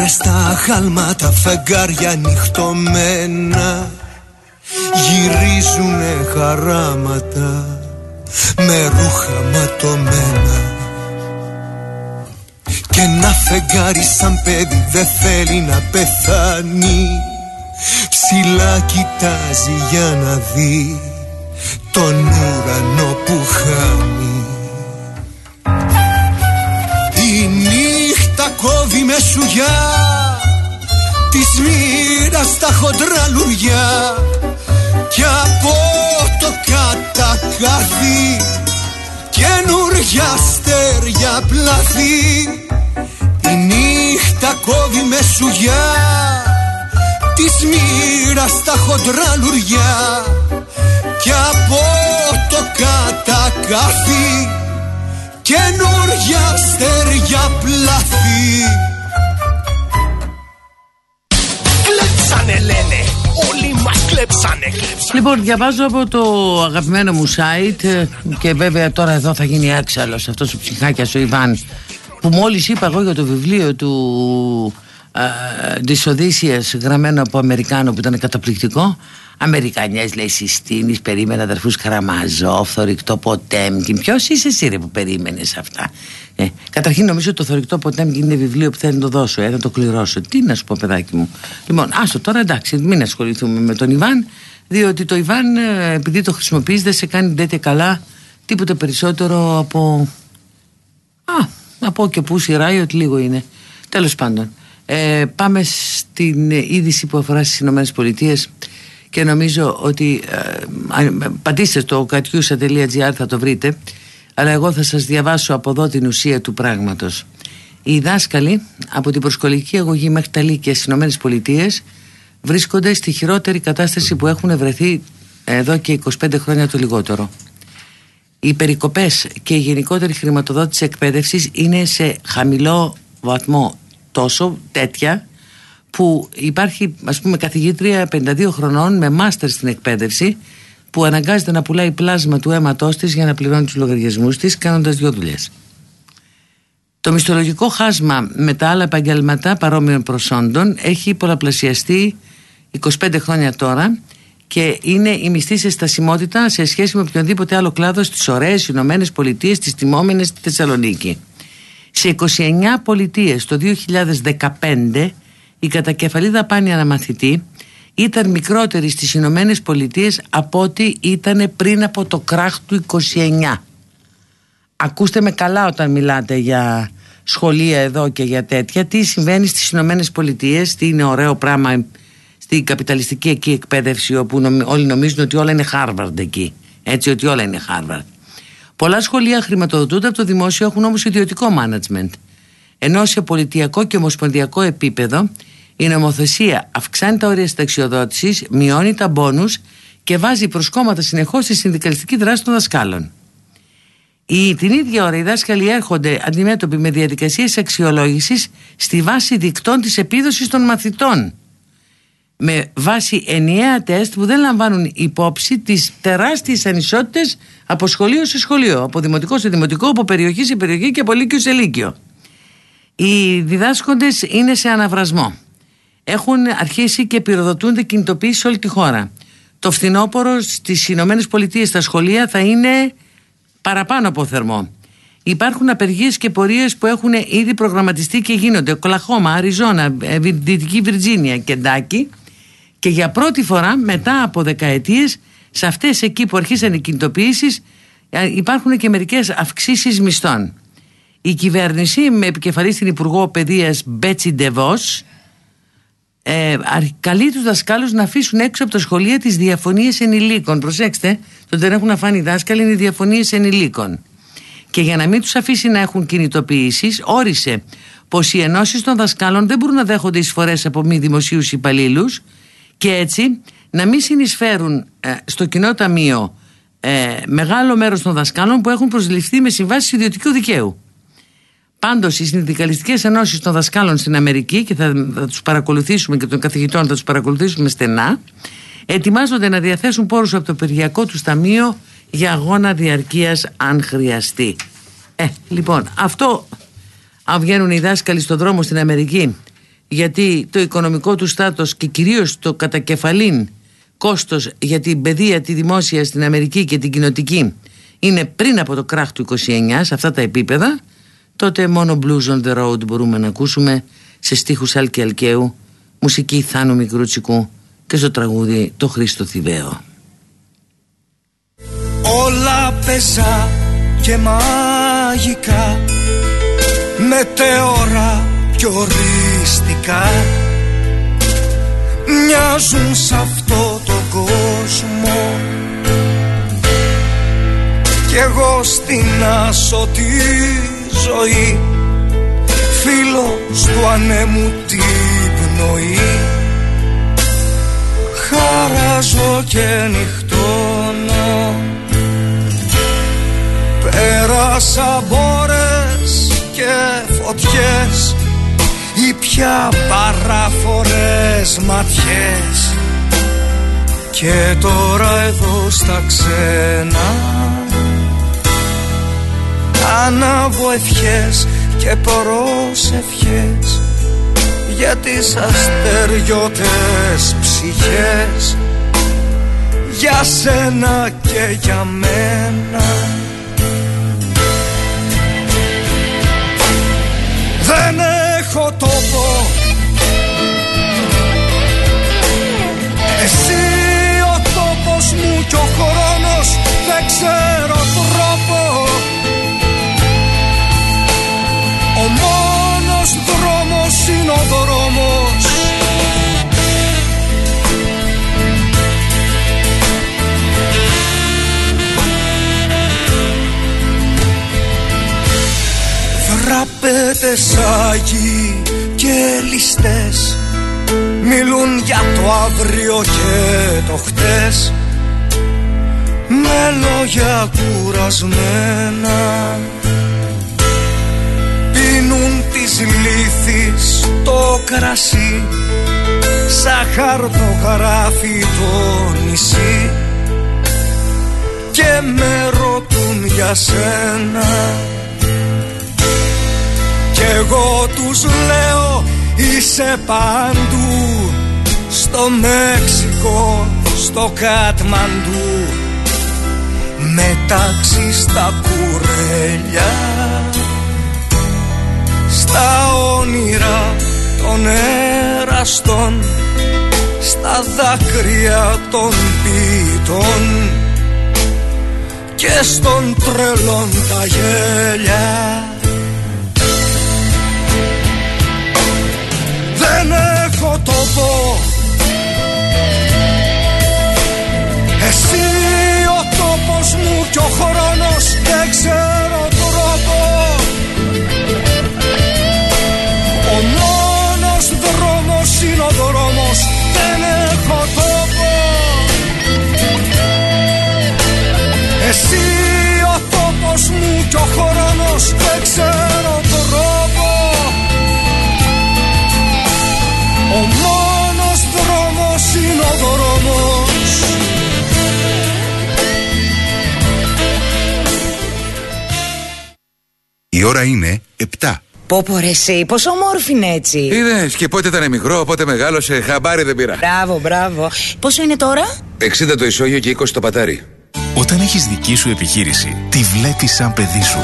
Μάντρες στα χάλματα φεγγάρια νυχτωμένα. Γυρίζουνε χαράματα με ρούχα ματωμένα. Και ένα φεγγάρι σαν παιδί δεν θέλει να πεθάνει. Ψηλά κοιτάζει για να δει τον ουρανό που χάνει κόβει με σουγιά Της μοίρας τα χοντρά λουριά Κι από το κατακάθι Καινούρια αστέρια πλαθή Η νύχτα κόβει με σουγιά Της μοίρας τα χοντρά λουριά Κι από το κατακάθι καινούργια αστέρια πλαθή κλέψανε, κλέψανε Λοιπόν, διαβάζω από το αγαπημένο μου site ε, και βέβαια τώρα εδώ θα γίνει έξαλλος αυτός ο ψυχάκιας ο Ιβάν που μόλις είπα εγώ για το βιβλίο του ε, της Οδύσσιας γραμμένο από Αμερικάνο που ήταν καταπληκτικό Αμερικανιές λέει συστήνεις περίμενα αδερφούς Καραμαζόφ θορυκτό Ποτέμκιν ποιος είσαι εσύ ρε που περίμενες αυτά; Ε, καταρχήν νομίζω ότι το θορυκτό Ποτέμκιν είναι βιβλίο που θέλει να το δώσω ε, να το κληρώσω. Τι να σου πω παιδάκι μου; Λοιπόν άστο τώρα εντάξει μην ασχοληθούμε με τον Ιβάν διότι το Ιβάν ε, επειδή το χρησιμοποιείς δεν σε κάνει τέτοια καλά τίποτε περισσότερο από α, από και που σειράει ότι λίγο είναι. Τέλος πάντων ε, πάμε στην είδηση που αφορά στις Ηνωμένες Πολιτείες και νομίζω ότι ε, πατήστε στο κατιούσα.gr θα το βρείτε. Αλλά εγώ θα σας διαβάσω από εδώ την ουσία του πράγματος. Οι δάσκαλοι από την προσκολική αγωγή μέχρι τα Λύκεια στις Ηνωμένες Πολιτείες βρίσκονται στη χειρότερη κατάσταση που έχουν βρεθεί εδώ και 25 χρόνια το λιγότερο. Οι περικοπές και η γενικότερη χρηματοδότηση εκπαίδευσης είναι σε χαμηλό βαθμό τόσο τέτοια που υπάρχει ας πούμε καθηγήτρια 52 χρονών με μάστερ στην εκπαίδευση που αναγκάζεται να πουλάει πλάσμα του αίματός της για να πληρώνει τους λογαριασμούς της κάνοντας δύο δουλειές. Το μισθολογικό χάσμα με τα άλλα επαγγέλματα παρόμοιων προσόντων έχει πολλαπλασιαστεί 25 χρόνια τώρα και είναι η μισθή σε στασιμότητα σε σχέση με οποιονδήποτε άλλο κλάδο στις ωραίες Ηνωμένες Πολιτείες, στις τιμόμενες στη Θεσσαλονίκη. Σε 29 πολιτείες το 2015 η κατακεφαλή δαπάνη αναμαθητή ήταν μικρότερη στις Ηνωμένες Πολιτείες από ό,τι ήταν πριν από το κράχ του 29. Ακούστε με καλά όταν μιλάτε για σχολεία εδώ και για τέτοια. Τι συμβαίνει στις Ηνωμένες Πολιτείες, τι είναι ωραίο πράγμα στην καπιταλιστική εκεί εκπαίδευση όπου όλοι νομίζουν ότι όλα είναι Harvard εκεί. Έτσι ότι όλα είναι Harvard. Πολλά σχολεία χρηματοδοτούνται από το δημόσιο, έχουν όμως ιδιωτικό management. Ενώ σε πολιτιακό και ομοσπονδιακό επίπεδο η νομοθεσία αυξάνει τα όρια συνταξιοδότησης, μειώνει τα μπόνους και βάζει προσκόμματα συνεχώς στη συνδικαλιστική δράση των δασκάλων. Η, την ίδια ώρα οι δάσκαλοι έρχονται αντιμέτωποι με διαδικασίες αξιολόγησης στη βάση δικτών της επίδοσης των μαθητών. Με βάση ενιαία τεστ που δεν λαμβάνουν υπόψη τις τεράστιες ανισότητες από σχολείο σε σχολείο, από δημοτικό σε δημοτικό, από περιοχή σε περιοχή και από λύκειο σε λύκειο. Οι διδάσκοντες είναι σε αναβρασμό έχουν αρχίσει και πυροδοτούνται κινητοποιήσεις σε όλη τη χώρα. Το φθινόπωρο στις Ηνωμένες Πολιτείες στα σχολεία θα είναι παραπάνω από θερμό. Υπάρχουν απεργίες και πορείες που έχουν ήδη προγραμματιστεί και γίνονται. Κλαχώμα, Αριζόνα, ε, Δυτική Βιρτζίνια, Κεντάκι. Και για πρώτη φορά μετά από δεκαετίες, σε αυτές εκεί που αρχίσαν οι κινητοποιήσεις, ε, υπάρχουν και μερικές αυξήσεις μισθών. Η κυβέρνηση, με επικεφαλής στην Υπουργό Παιδείας Μπέτσι Ντεβός, ε, καλεί τους δασκάλους να αφήσουν έξω από τα σχολεία τις διαφωνίες ενηλίκων. Προσέξτε, το δεν έχουν αφάνει οι δάσκαλοι είναι οι διαφωνίες ενηλίκων. Και για να μην τους αφήσει να έχουν κινητοποιήσεις, όρισε πως οι ενώσεις των δασκάλων δεν μπορούν να δέχονται εισφορές από μη δημοσίους υπαλλήλους και έτσι να μην συνεισφέρουν ε, στο κοινό ταμείο ε, μεγάλο μέρος των δασκάλων που έχουν προσληφθεί με συμβάσεις ιδιωτικού δικαίου. Πάντως, οι συνδικαλιστικές ενώσεις των δασκάλων στην Αμερική, και θα, θα τους παρακολουθήσουμε και των καθηγητών θα τους παρακολουθήσουμε στενά, ετοιμάζονται να διαθέσουν πόρους από το περιιακό του ταμείο για αγώνα διαρκείας αν χρειαστεί. Ε, λοιπόν, αυτό αν βγαίνουν οι δάσκαλοι στον δρόμο στην Αμερική, γιατί το οικονομικό του στάτος και κυρίως το κατακεφαλήν κόστος για την παιδεία τη δημόσια στην Αμερική και την κοινοτική είναι πριν από το κράχ του 29 σε αυτά τα επίπεδα τότε μόνο Blues on the Road μπορούμε να ακούσουμε σε στίχους Άλκη Αλκαίου, μουσική Θάνου Μικρούτσικου και στο τραγούδι το Χρήστο Θηβαίο. Όλα πεζά και μαγικά μετεώρα και οριστικά μοιάζουν σε αυτό το κόσμο κι εγώ στην άσοτη ζωή. Φίλος του ανέμου την πνοή. Χαράζω και νυχτώνω. Πέρασα μπόρες και φωτιές. Ή πια παράφορες ματιές. Και τώρα εδώ στα ξένα Ανάβω ευχές και προσευχές για τις αστεριώτες ψυχές. Για σένα και για μένα. Δεν έχω τόπο. Εσύ ο τόπος μου και ο χρόνος δεν ξέρω τρόπο είναι ο δρόμος Δραπέτες άγιοι και ληστές Μιλούν για το αύριο και το χτες. Με με λόγια κουρασμένα πίνουν τις λύθεις το κρασί σαν χαρτογράφει το νησί. Και με ρωτούν για σένα. Κι εγώ τους λέω είσαι παντού στο Μέξικο, στο Κατμαντού μεταξύ στα κουρέλια στα όνειρα των εραστών στα δάκρυα των πίτων και στον τρελόν τα γέλια. Δεν έχω τόπο Εσύ ο τόπος μου κι ο χρόνος δεν ξέρω τρόπο είναι ο δρόμος δεν έχω τόπο Εσύ ο τόπος μου κι ο χρόνος δεν ξέρω τρόπο. Ο μόνος δρόμος είναι ο δρόμος. Η ώρα είναι 7. Πω πω ρε εσύ, πόσο όμορφη είναι έτσι Είδες και πότε ήταν μικρό, πότε μεγάλωσε. Χαμπάρι δεν πήρα. Μπράβο, μπράβο Πόσο είναι τώρα; 60 το ισόγειο και 20 το πατάρι. Όταν έχεις δική σου επιχείρηση, τη βλέπεις σαν παιδί σου.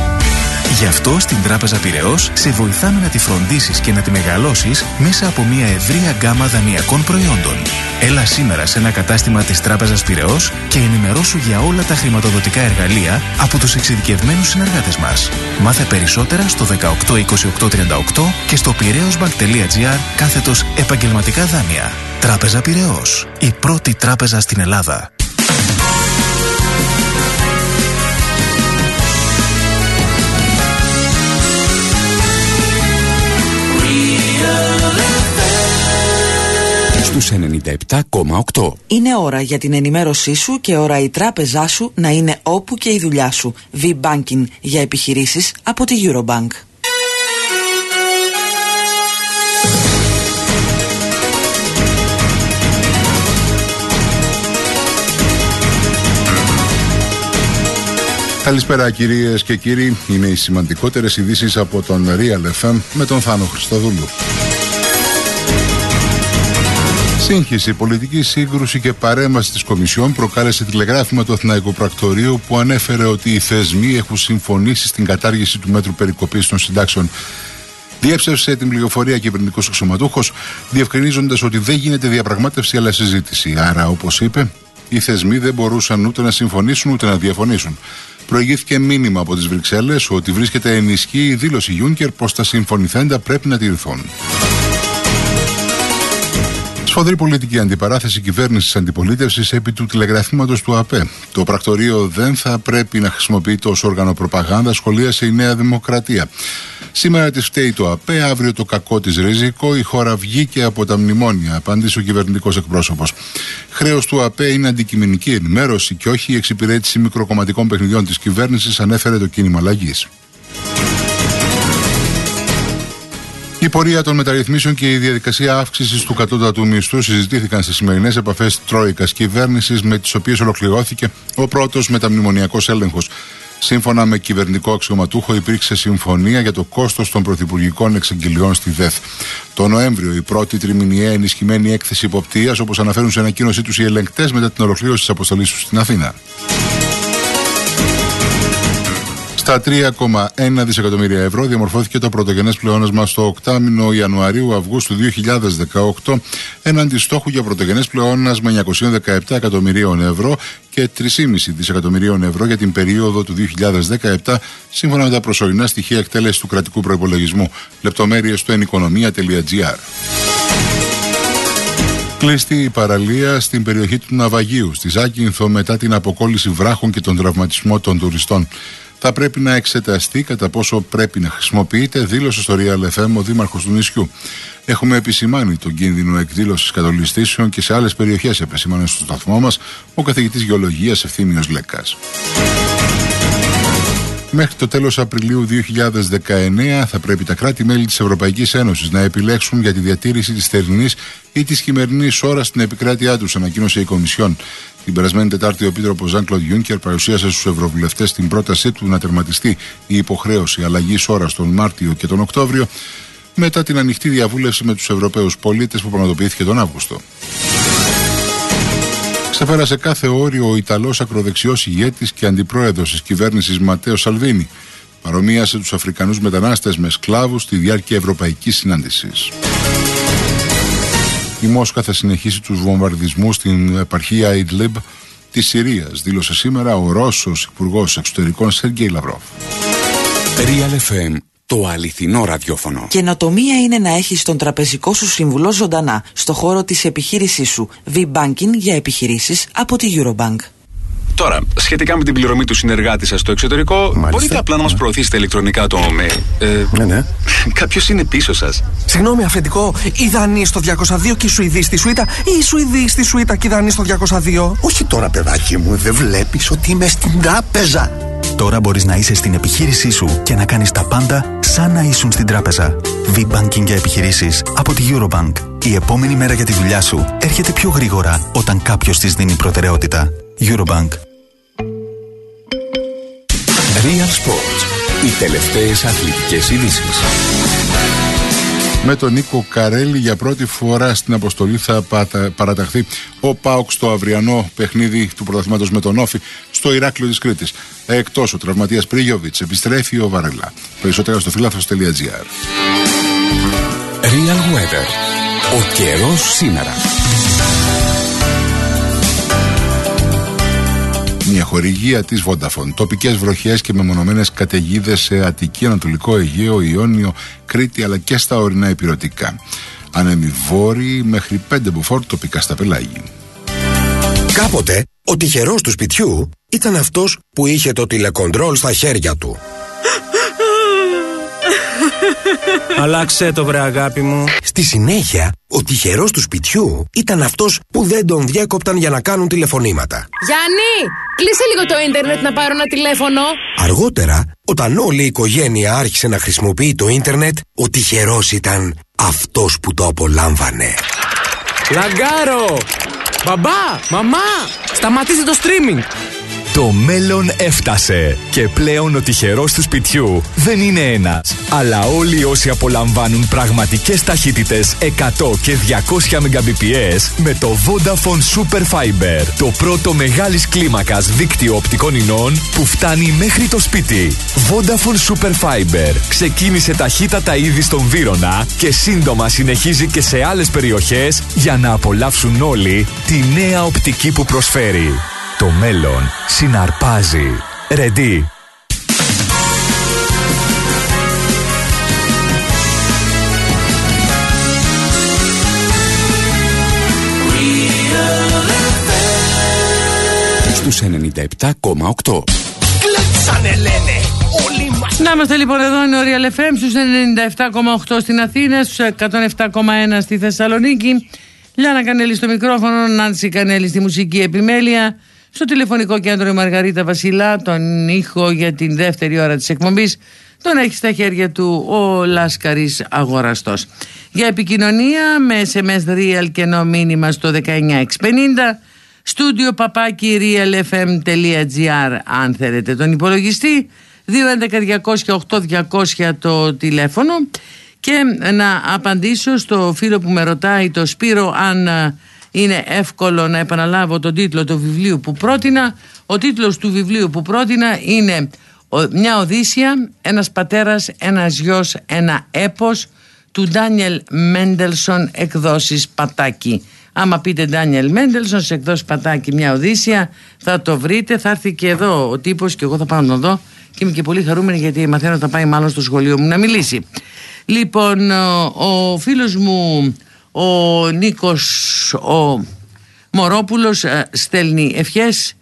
Γι' αυτό στην Τράπεζα Πυραιός σε βοηθάμε να τη φροντίσεις και να τη μεγαλώσεις μέσα από μια ευρεία γκάμα δανειακών προϊόντων. Έλα σήμερα σε ένα κατάστημα της Τράπεζας Πυραιός και ενημερώσου για όλα τα χρηματοδοτικά εργαλεία από τους εξειδικευμένους συνεργάτες μας. Μάθε περισσότερα στο 182838 και στο πυραιosbank.gr κάθετος επαγγελματικά δάνεια. Τράπεζα Πυραιός. Η πρώτη τράπεζα στην Ελλάδα. Στους 97,8. Είναι ώρα για την ενημέρωσή σου και ώρα η τράπεζά σου να είναι όπου και η δουλειά σου. V-Banking για επιχειρήσεις από τη Eurobank. Καλησπέρα κυρίες και κύριοι. Είναι οι σημαντικότερες ειδήσει από τον Real FM με τον Θάνο Χριστοδούλου. Σύγχυση, πολιτική σύγκρουση και παρέμβαση της Κομισιόν προκάλεσε τηλεγράφημα του Αθηναϊκού Πρακτορείου που ανέφερε ότι οι θεσμοί έχουν συμφωνήσει στην κατάργηση του μέτρου περικοπής των συντάξεων. Διέψευσε την πληροφορία κυβερνητικός αξιωματούχος, διευκρινίζοντας ότι δεν γίνεται διαπραγμάτευση αλλά συζήτηση. Άρα, όπως είπε, οι θεσμοί δεν μπορούσαν ούτε να συμφωνήσουν ούτε να διαφωνήσουν. Προηγήθηκε μήνυμα από τις Βρυξέλλες ότι βρίσκεται ενισχύει η δήλωση Juncker πως τα συμφωνηθέντα πρέπει να τηρηθούν. Σφοδρή πολιτική αντιπαράθεση κυβέρνησης αντιπολίτευσης επί του τηλεγραφήματος του ΑΠΕ. Το πρακτορείο δεν θα πρέπει να χρησιμοποιείται ως όργανο προπαγάνδα, σχολίασε η Νέα Δημοκρατία. Σήμερα τη φταίει το ΑΠΕ, αύριο το κακό της ρίζικο. Η χώρα βγήκε από τα μνημόνια, απάντησε ο κυβερνητικός εκπρόσωπος. Χρέος του ΑΠΕ είναι αντικειμενική ενημέρωση και όχι η εξυπηρέτηση μικροκομματικών παιχνιδιών της κυβέρνησης, ανέφερε το κίνημα αλλαγής. Η πορεία των μεταρρυθμίσεων και η διαδικασία αύξησης του κατώτατου μισθού συζητήθηκαν στις σημερινές επαφές Τρόικας κυβέρνησης, με τις οποίες ολοκληρώθηκε ο πρώτος μεταμνημονιακός έλεγχος. Σύμφωνα με κυβερνητικό αξιωματούχο, υπήρξε συμφωνία για το κόστος των πρωθυπουργικών εξαγγελιών στη ΔΕΘ. Το Νοέμβριο, η πρώτη τριμηνιαία ενισχυμένη έκθεση υποπτίας, όπως αναφέρουν σε ανακοίνωσή τους οι ελεγκτές μετά την ολοκλήρωση της αποστολής τους στην Αθήνα. Στα 3,1 δισεκατομμύρια ευρώ διαμορφώθηκε το πρωτογενές πλεόνασμα στο οκτάμινο Ιανουαρίου-Αυγούστου 2018 έναντι στόχου για πρωτογενές πλεόνασμα 917 εκατομμυρίων ευρώ και 3,5 δισεκατομμυρίων ευρώ για την περίοδο του 2017 σύμφωνα με τα προσωρινά στοιχεία εκτέλεσης του κρατικού προπολογισμού. Λεπτομέρειες στο ενοικονομία.gr. Κλειστή η παραλία στην περιοχή του Ναυαγίου, στη Ζάκυνθο, μετά την αποκόλληση βράχων και τον τραυματισμό των τουριστών. Θα πρέπει να εξεταστεί κατά πόσο πρέπει να χρησιμοποιείται, δήλωσε στο Real FM ο Δήμαρχος του νησιού. Έχουμε επισημάνει τον κίνδυνο εκδήλωσης κατολιστήσεων και σε άλλες περιοχές, επεσήμανε στο σταθμό μας ο καθηγητής Γεωλογίας Ευθύμιος Λέκα. Μέχρι το τέλος Απριλίου 2019 θα πρέπει τα κράτη-μέλη της Ευρωπαϊκής Ένωσης να επιλέξουν για τη διατήρηση της θερινής ή της χειμερινής ώρας στην επικράτειά τους, ανακοίνωσε η Κομισιόν. Την περασμένη Τετάρτη, ο Επίτροπος Ζαν Κλοντ Γιούνκερ παρουσίασε στους Ευρωβουλευτές την πρότασή του να τερματιστεί η υποχρέωση αλλαγής ώρας τον Μάρτιο και τον Οκτώβριο, μετά την ανοιχτή διαβούλευση με τους Ευρωπαίους πολίτες που πραγματοποιήθηκε τον Αύγουστο. Ξεπέρασε κάθε όριο ο Ιταλός ακροδεξιός ηγέτης και αντιπρόεδρος της κυβέρνησης Ματέο Σαλβίνη. Παρομοίασε τους Αφρικανούς μετανάστες με σκλάβους στη διάρκεια ευρωπαϊκής συνάντησης. Η Μόσχα θα συνεχίσει τους βομβαρδισμούς στην επαρχία Ιδλίμπ της Συρίας, δήλωσε σήμερα ο Ρώσος Υπουργός Εξωτερικών Σεργέη Λαυρόφ. Real FM, το αληθινό ραδιόφωνο. Καινοτομία είναι να έχεις τον τραπεζικό σου σύμβουλο ζωντανά στο χώρο της επιχείρησής σου. V-Banking για επιχειρήσεις από τη Eurobank. Τώρα, σχετικά με την πληρωμή του συνεργάτη σας στο εξωτερικό, Μάλιστα. μπορείτε απλά να μας προωθήσετε ηλεκτρονικά το mail. Ε, ναι, ναι. Κάποιος είναι πίσω σας. Συγγνώμη, αφεντικό, η Δανή στο 202 και η Σουηδή στη Σουήτα ή η Σουηδή στη Σουήτα και η Δανή στο 202. Όχι τώρα, παιδάκι μου, δεν βλέπεις ότι είμαι στην τράπεζα. Τώρα μπορείς να είσαι στην επιχείρησή σου και να κάνεις τα πάντα σαν να ήσουν στην τράπεζα. V-Banking για επιχειρήσεις από τη Eurobank. Η επόμενη μέρα για τη δουλειά σου έρχεται πιο γρήγορα όταν κάποιος της δίνει προτεραιότητα. Eurobank. Real Sports. Οι τελευταίες αθλητικές ειδήσεις. Με τον Νίκο Καρέλη για πρώτη φορά στην αποστολή θα παραταχθεί ο Πάοξ στο αυριανό παιχνίδι του πρωταθλήματος με τον Όφη στο Ηράκλειο της Κρήτης. Εκτός ο τραυματίας Πρίγιοβιτς επιστρέφει ο Βαρελά. Περισσότερα στο φιλάθρος.gr Real Weather. Ο καιρός σήμερα. Μια χορηγία της Vodafone. Τοπικές βροχές και μεμονωμένες καταιγίδες σε Αττική, Ανατολικό Αιγαίο, Ιόνιο, Κρήτη αλλά και στα ορεινά υπηρετικά. Ανέμι βόρειοι μέχρι 5 μποφόρ τοπικά στα πελάγη. Κάποτε ο τυχερός του σπιτιού ήταν αυτός που είχε το τηλεκοντρόλ στα χέρια του. Αλλάξε το βρε αγάπη μου. Στη συνέχεια, ο τυχερός του σπιτιού ήταν αυτός που δεν τον διέκοπταν για να κάνουν τηλεφωνήματα. Γιάννη, κλείσε λίγο το ίντερνετ να πάρω ένα τηλέφωνο. Αργότερα, όταν όλη η οικογένεια άρχισε να χρησιμοποιεί το ίντερνετ, ο τυχερός ήταν αυτός που το απολάμβανε. Λαγκάρο! Μπαμπά! Μαμά! Σταματήστε το streaming! Το μέλλον έφτασε και πλέον ο τυχερός του σπιτιού δεν είναι ένας, αλλά όλοι όσοι απολαμβάνουν πραγματικές ταχύτητες 100 και 200 Mbps με το Vodafone Super Fiber, το πρώτο μεγάλης κλίμακας δίκτυο οπτικών ινών που φτάνει μέχρι το σπίτι. Vodafone Super Fiber ξεκίνησε ταχύτατα ήδη στον Βύρονα και σύντομα συνεχίζει και σε άλλες περιοχές για να απολαύσουν όλοι τη νέα οπτική που προσφέρει. Το μέλλον συναρπάζει. Ρεντί. Στους 97,8 Κλέψανε λένε. Όλοι μας. Να είμαστε λοιπόν εδώ είναι ο Real FM στους 97,8 στην Αθήνα στους 107,1 στη Θεσσαλονίκη. Λιάνα Κανέλη στο μικρόφωνο, Νάνση Κανέλη στη μουσική επιμέλεια στο τηλεφωνικό κέντρο η Μαργαρίτα Βασιλά, τον ήχο για την δεύτερη ώρα της εκπομπής, τον έχει στα χέρια του ο Λάσκαρης Αγοραστός. Για επικοινωνία με SMS Real και ενώ μήνυμα στο 19650, στούντιο παπάκι realfm.gr αν θέλετε τον υπολογιστή, 211-200-8200 το τηλέφωνο και να απαντήσω στο φίλο που με ρωτάει το Σπύρο αν είναι εύκολο να επαναλάβω τον τίτλο του βιβλίου που πρότεινα. Ο τίτλος του βιβλίου που πρότεινα είναι «Μια Οδύσσια, ένας πατέρας, ένας γιος, ένα έπος» του Ντάνιελ Μέντελσον εκδόσεις Πατάκη. Άμα πείτε Ντάνιελ Μέντελσον σε εκδόσεις Πατάκη μια Οδύσσια θα το βρείτε, θα έρθει και εδώ ο τύπος και εγώ θα πάω να τον δω και είμαι και πολύ χαρούμενη γιατί μαθαίνω ότι θα πάει μάλλον στο σχολείο μου να μιλήσει. Λοιπόν, ο φίλος μου ο Νίκος ο Μορόπουλος ε, στέλνει ευχές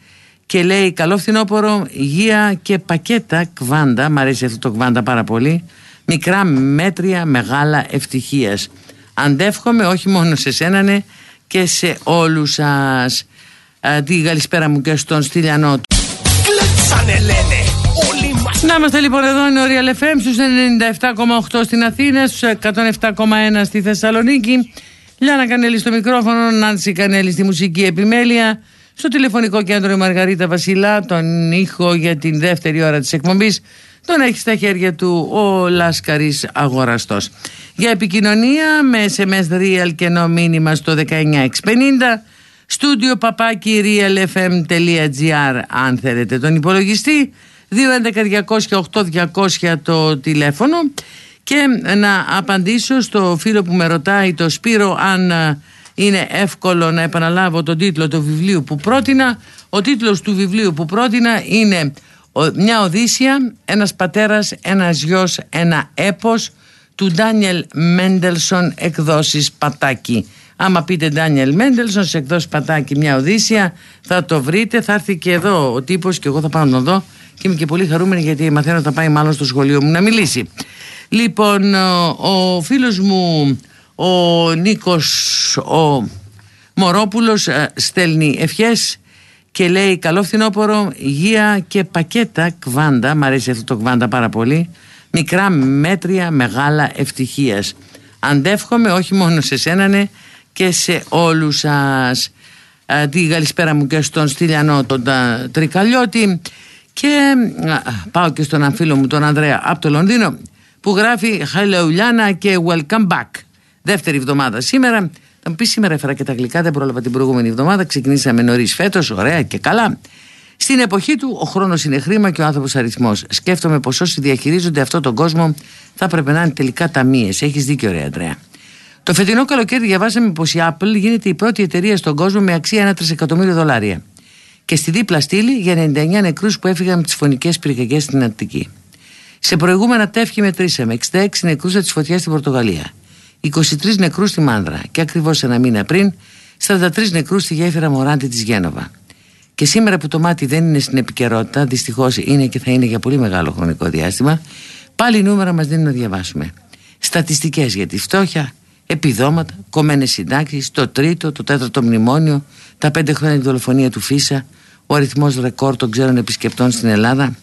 και λέει καλό φθινόπωρο, υγεία και πακέτα κβάντα, μ' αρέσει αυτό το κβάντα πάρα πολύ, μικρά μέτρια μεγάλα ευτυχίας. Αντεύχομαι όχι μόνο σε σένα ναι, και σε όλους σας. Α, τη καλησπέρα μου και στον Στυλιανό του. Κλέψανε λένε όλοι μας Να είμαστε λοιπόν εδώ είναι ο Real FM στους 97,8 στην Αθήνα, στους 107,1 στη Θεσσαλονίκη. Λιάνα Κανέλη στο μικρόφωνο, Νάντσι Κανέλη στη μουσική επιμέλεια. Στο τηλεφωνικό κέντρο η Μαργαρίτα Βασιλά, τον ήχο για την δεύτερη ώρα της εκπομπής. Τον έχει στα χέρια του ο Λάσκαρης Αγοραστός. Για επικοινωνία με SMS Real και ενώ μήνυμα στο 19650 στούντιο παπάκι realfm.gr αν θέλετε τον υπολογιστή 211-200-8200 το τηλέφωνο. Και να απαντήσω στο φίλο που με ρωτάει το Σπύρο αν ε, είναι εύκολο να επαναλάβω τον τίτλο του βιβλίου που πρότεινα. Ο τίτλος του βιβλίου που πρότεινα είναι ο- μια Οδύσσια, ένας πατέρας, ένας γιος, ένα έπος του Ντάνιελ Μέντελσον εκδόσεις Πατάκη. Άμα πείτε Ντάνιελ Μέντελσον σε εκδόσεις Πατάκη μια Οδύσσια θα το βρείτε, θα έρθει και εδώ ο τύπος και εγώ θα πάω να τον δω και είμαι και πολύ χαρούμενη γιατί μαθαίνω θα πάει μάλλον στο σχολείο μου να μιλήσει. Λοιπόν, ο, ο φίλος μου ο Νίκος ο Μωρόπουλος ε, στέλνει ευχές και λέει καλό φθινόπωρο, υγεία και πακέτα κβάντα, μ' αρέσει αυτό το κβάντα πάρα πολύ, μικρά μέτρια μεγάλα ευτυχίας. Αντεύχομαι όχι μόνο σε σένα ναι, και σε όλους σας. Α, τη καλησπέρα μου και στον Στυλιανό τον τα, Τρικαλιώτη και α, πάω και στον αμφίλο μου τον Ανδρέα από το Λονδίνο που γράφει Hello Λιάνα και welcome back. Δεύτερη εβδομάδα σήμερα. Θα μου πεις σήμερα έφερα και τα γλυκά, δεν πρόλαβα την προηγούμενη εβδομάδα. Ξεκινήσαμε νωρίς φέτος, ωραία και καλά. Στην εποχή του, ο χρόνος είναι χρήμα και ο άνθρωπος αριθμός. Σκέφτομαι πως όσοι διαχειρίζονται αυτόν τον κόσμο θα έπρεπε να είναι τελικά ταμείες. Έχεις δίκιο, ρε Αντρέα. Το φετινό καλοκαίρι διαβάσαμε πως η Apple γίνεται η πρώτη εταιρεία στον κόσμο με αξία ένα τρισεκατομμύριο δολάρια. Και στη δίπλα στήλη για 99 νεκρούς που έφυγαν με τις φωνικές πυρκαγιές στην Αττική. Σε προηγούμενα τεύχη μετρήσαμε 66 νεκρούς από τις φωτιές στην Πορτογαλία, 23 νεκρούς στη Μάνδρα και ακριβώς ένα μήνα πριν 43 νεκρούς στη γέφυρα Μωράντη της Γένοβα. Και σήμερα που το μάτι δεν είναι στην επικαιρότητα, δυστυχώς είναι και θα είναι για πολύ μεγάλο χρονικό διάστημα, πάλι νούμερα μας δίνουν να διαβάσουμε. Στατιστικές για τη φτώχεια, επιδόματα, κομμένες συντάξεις, το τρίτο, το τέταρτο μνημόνιο, τα πέντε χρόνια τη δολοφονία του Φίσα, ο αριθμός ρεκόρ των ξένων επισκεπτών στην Ελλάδα,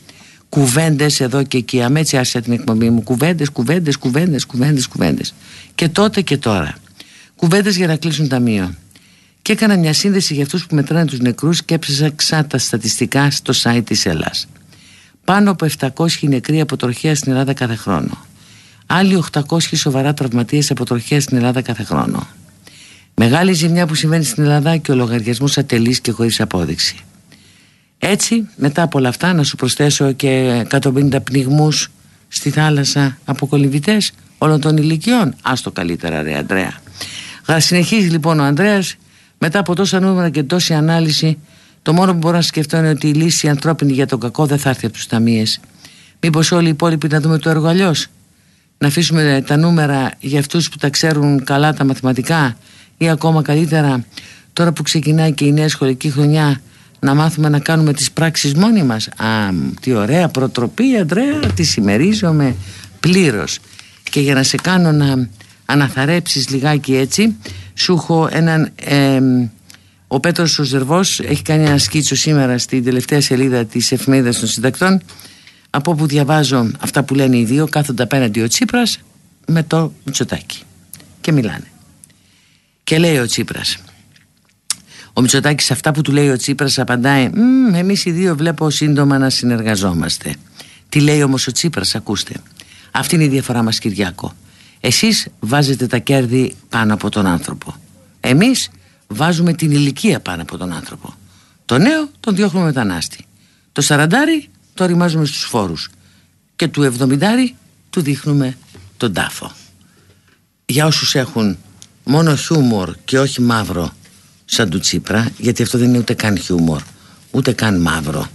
κουβέντες εδώ και εκεί. Αμέ έτσι άρχισα την εκπομπή μου. Κουβέντες, κουβέντες, κουβέντες, κουβέντες, κουβέντες. Και τότε και τώρα. Κουβέντες για να κλείσουν ταμείο. Και έκανα μια σύνδεση για αυτούς που μετράνε τους νεκρούς και έψαξα τα στατιστικά στο site της Ελλάς. Πάνω από 700 νεκροί από τροχέα στην Ελλάδα κάθε χρόνο. Άλλοι 800 σοβαρά τραυματίες από τροχέα στην Ελλάδα κάθε χρόνο. Μεγάλη ζημιά που συμβαίνει στην Ελλάδα και ο λογαριασμός ατελής και χωρίς απόδειξη. Έτσι, μετά από όλα αυτά, να σου προσθέσω και 150 πνιγμούς στη θάλασσα από κολυμβητές όλων των ηλικιών. Άστο καλύτερα, ρε Αντρέα. Γα- Συνεχίζει λοιπόν ο Ανδρέας, μετά από τόσα νούμερα και τόση ανάλυση, το μόνο που μπορώ να σκεφτώ είναι ότι η λύση ανθρώπινη για τον κακό δεν θα έρθει από τους ταμείες. Μήπως όλοι οι υπόλοιποι να δούμε το έργο αλλιώς; Να αφήσουμε τα νούμερα για αυτούς που τα ξέρουν καλά τα μαθηματικά ή ακόμα καλύτερα τώρα που ξεκινάει και η νέα σχολική χρονιά να μάθουμε να κάνουμε τις πράξεις μόνοι μας. Α, τι ωραία προτροπή Αντρέα, τη συμμερίζομαι πλήρως. Και για να σε κάνω να αναθαρέψεις λιγάκι έτσι, σου έχω έναν... εμ, ο Πέτρος ο Ζερβός έχει κάνει ένα σκίτσο σήμερα στην τελευταία σελίδα της εφημερίδας των συντακτών από όπου διαβάζω αυτά που λένε οι δύο κάθονται απέναντι ο Τσίπρας με το Μητσοτάκι και μιλάνε. Και λέει ο Τσίπρας ο Μητσοτάκης σε αυτά που του λέει ο Τσίπρας απαντάει «Μμ, εμείς οι δύο βλέπω σύντομα να συνεργαζόμαστε τι λέει όμως ο Τσίπρας ακούστε. Αυτή είναι η διαφορά μας Κυριάκο. Εσείς βάζετε τα κέρδη πάνω από τον άνθρωπο. Εμείς βάζουμε την ηλικία πάνω από τον άνθρωπο. Το νέο τον διώχνουμε μετανάστη. Το σαραντάρι το ρημάζουμε στους φόρους. Και του εβδομηντάρι του δείχνουμε τον τάφο. Για όσους έχουν μόνο χιούμορ και όχι μαύρο σαν του Τσίπρα γιατί αυτό δεν είναι ούτε καν χιούμορ ούτε καν μαύρο.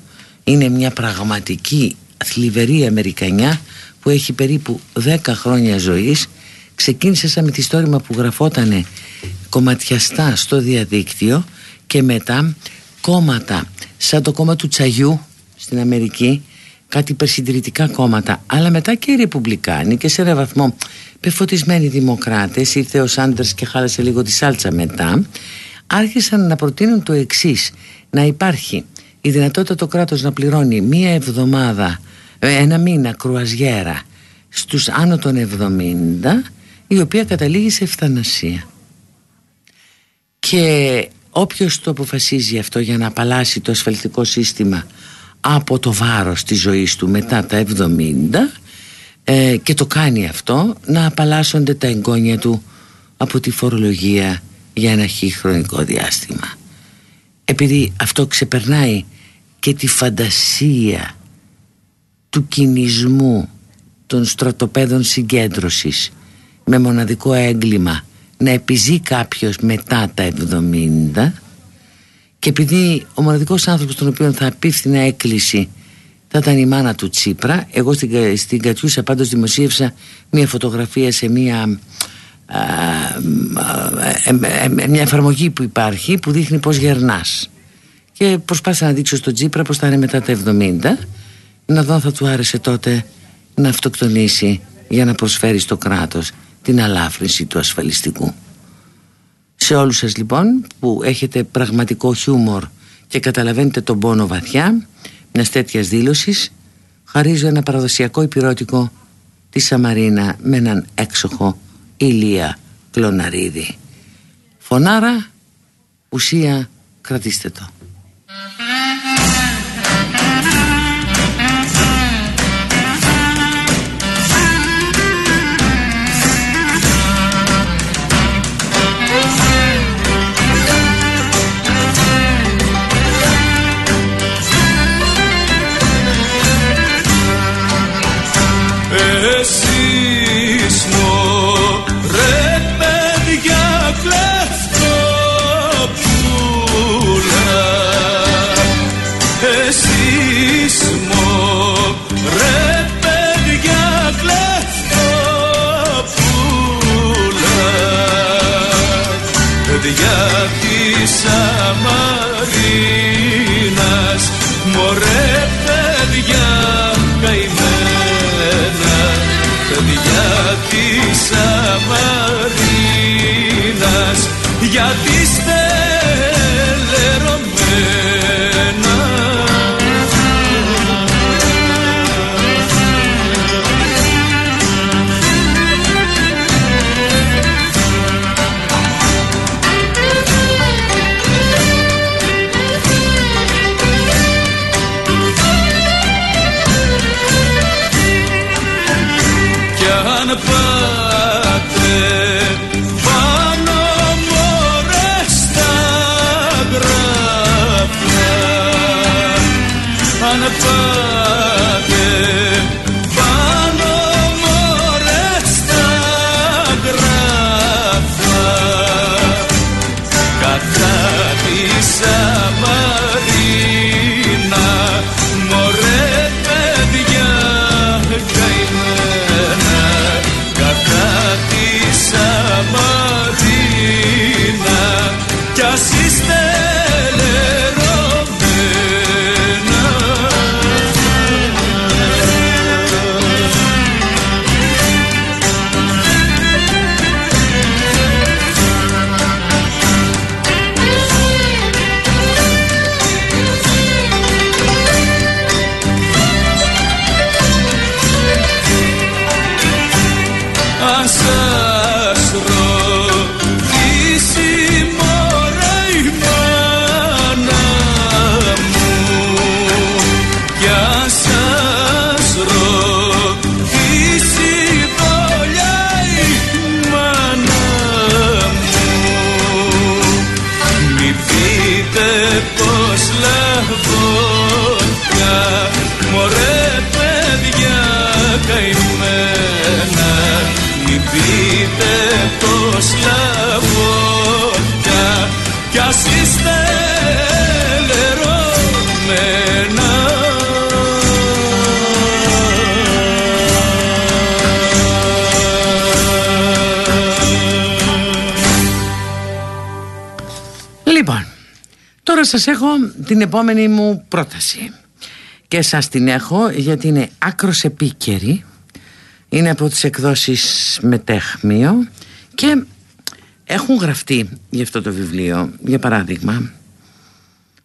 Είναι μια πραγματική θλιβερή Αμερικανιά που έχει περίπου 10 χρόνια ζωής. Ξεκίνησε σαν μυθιστόρημα που γραφότανε κομματιαστά στο διαδίκτυο και μετά κόμματα σαν το κόμμα του Τσαγιού στην Αμερική κάτι υπερσυντηρητικά κόμματα αλλά μετά και οι Ρεπουμπλικάνοι και σε ένα βαθμό πεφωτισμένοι δημοκράτες ήρθε ο Σάντερς και χάλασε λίγο τη σάλτσα μετά άρχισαν να προτείνουν το εξής να υπάρχει η δυνατότητα το κράτος να πληρώνει μία εβδομάδα ε, ένα μήνα κρουαζιέρα στους άνω των 70 η οποία καταλήγει σε ευθανασία. Και όποιος το αποφασίζει αυτό για να απαλλάσει το ασφαλιστικό σύστημα από το βάρος της ζωής του μετά τα 70 ε, και το κάνει αυτό να απαλλάσσονται τα εγγόνια του από τη φορολογία για ένα χι χρονικό διάστημα. Επειδή αυτό ξεπερνάει και τη φαντασία του κινησμού των στρατοπέδων συγκέντρωσης με μοναδικό έγκλημα να επιζεί κάποιος μετά τα 70 και επειδή ο μοναδικός άνθρωπος τον οποίο θα απίφθηνε έκκληση θα ήταν η μάνα του Τσίπρα εγώ στην, στην Κατιούσα πάντως δημοσίευσα μια φωτογραφία σε μια μια εφαρμογή που υπάρχει που δείχνει πως γερνάς και προσπάθησα να δείξω στον Τσίπρα πως θα είναι μετά τα 70 να δω αν θα του άρεσε τότε να αυτοκτονήσει για να προσφέρει στο κράτος την αλάφρυνση του ασφαλιστικού. Σε όλους σας λοιπόν που έχετε πραγματικό χιούμορ και καταλαβαίνετε τον πόνο βαθιά μιας τέτοιας δήλωσης, χαρίζω ένα παραδοσιακό υπηρώτικο τη Σαμαρίνα με έναν έξοχο ηλία κλωναρίδι. Φωνάρα, ουσία, κρατήστε το. Πείτε πως λαγόντια κι ας είστε Λοιπόν, τώρα σας έχω την επόμενη μου πρόταση. Και σας την έχω γιατί είναι άκρος επίκαιρη είναι από τις εκδόσεις Μετέχμιο και έχουν γραφτεί για αυτό το βιβλίο για παράδειγμα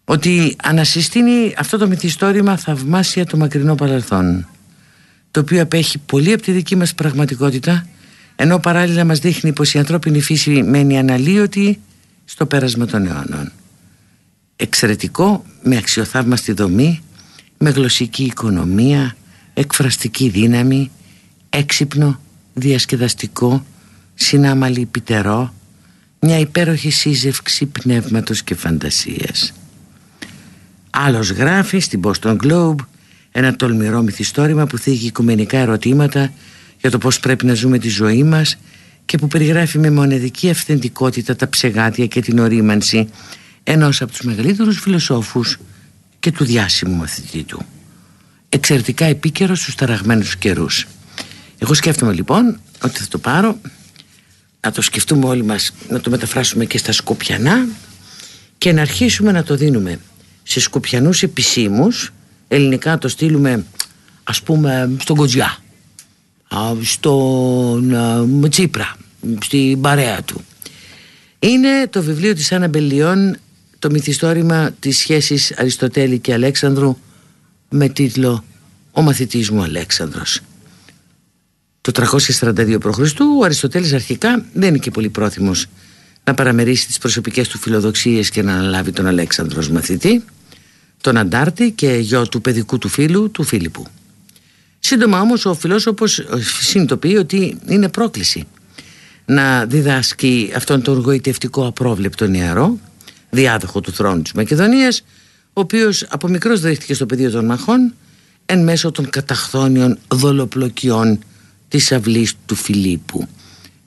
ότι ανασυστήνει αυτό το μυθιστόρημα θαυμάσια το μακρινό παρελθόν το οποίο απέχει πολύ από τη δική μας πραγματικότητα ενώ παράλληλα μας δείχνει πως η ανθρώπινη φύση μένει αναλύωτη στο πέρασμα των αιώνων. Εξαιρετικό, με αξιοθαύμαστη δομή, με γλωσσική οικονομία, εκφραστική δύναμη, έξυπνο, διασκεδαστικό, συνάμαλη πιτερό, μια υπέροχη σύζευξη πνεύματος και φαντασίας. Άλλος γράφει στην Boston Globe ένα τολμηρό μυθιστόρημα που θίγει οικουμενικά ερωτήματα για το πώς πρέπει να ζούμε τη ζωή μας και που περιγράφει με μονεδική αυθεντικότητα τα ψεγάτια και την ορίμανση ενός από τους μεγαλύτερους φιλοσόφους και του διάσημου μαθητή του. Εξαιρετικά επίκαιρος στους ταραγμένους καιρούς. Εγώ σκέφτομαι λοιπόν ότι θα το πάρω. Να το σκεφτούμε όλοι μας να το μεταφράσουμε και στα Σκοπιανά και να αρχίσουμε να το δίνουμε σε Σκοπιανούς επισήμους. Ελληνικά το στείλουμε ας πούμε στον Κοτζιά. Στον Τσίπρα στην παρέα του. Είναι το βιβλίο της Άννα Μπελιών το μυθιστόρημα της σχέσης Αριστοτέλη και Αλέξανδρου με τίτλο «Ο μαθητής μου Αλέξανδρος». Το 342 π.Χ. ο Αριστοτέλης αρχικά δεν είναι και πολύ πρόθυμος να παραμερίσει τις προσωπικές του φιλοδοξίες και να αναλάβει τον Αλέξανδρος ως μαθητή, τον Αντάρτη και γιο του παιδικού του φίλου, του Φίλιππου. Σύντομα όμως ο φιλόσοφος συνειδητοποιεί ότι είναι πρόκληση να διδάσκει αυτόν τον γοητευτικό απρόβλεπτο νεαρό, διάδοχο του θρόνου της Μακεδονίας, ο οποίος από μικρός δέχτηκε στο πεδίο των μαχών εν μέσω των καταχθόνιων δολοπλοκιών της αυλής του Φιλίππου.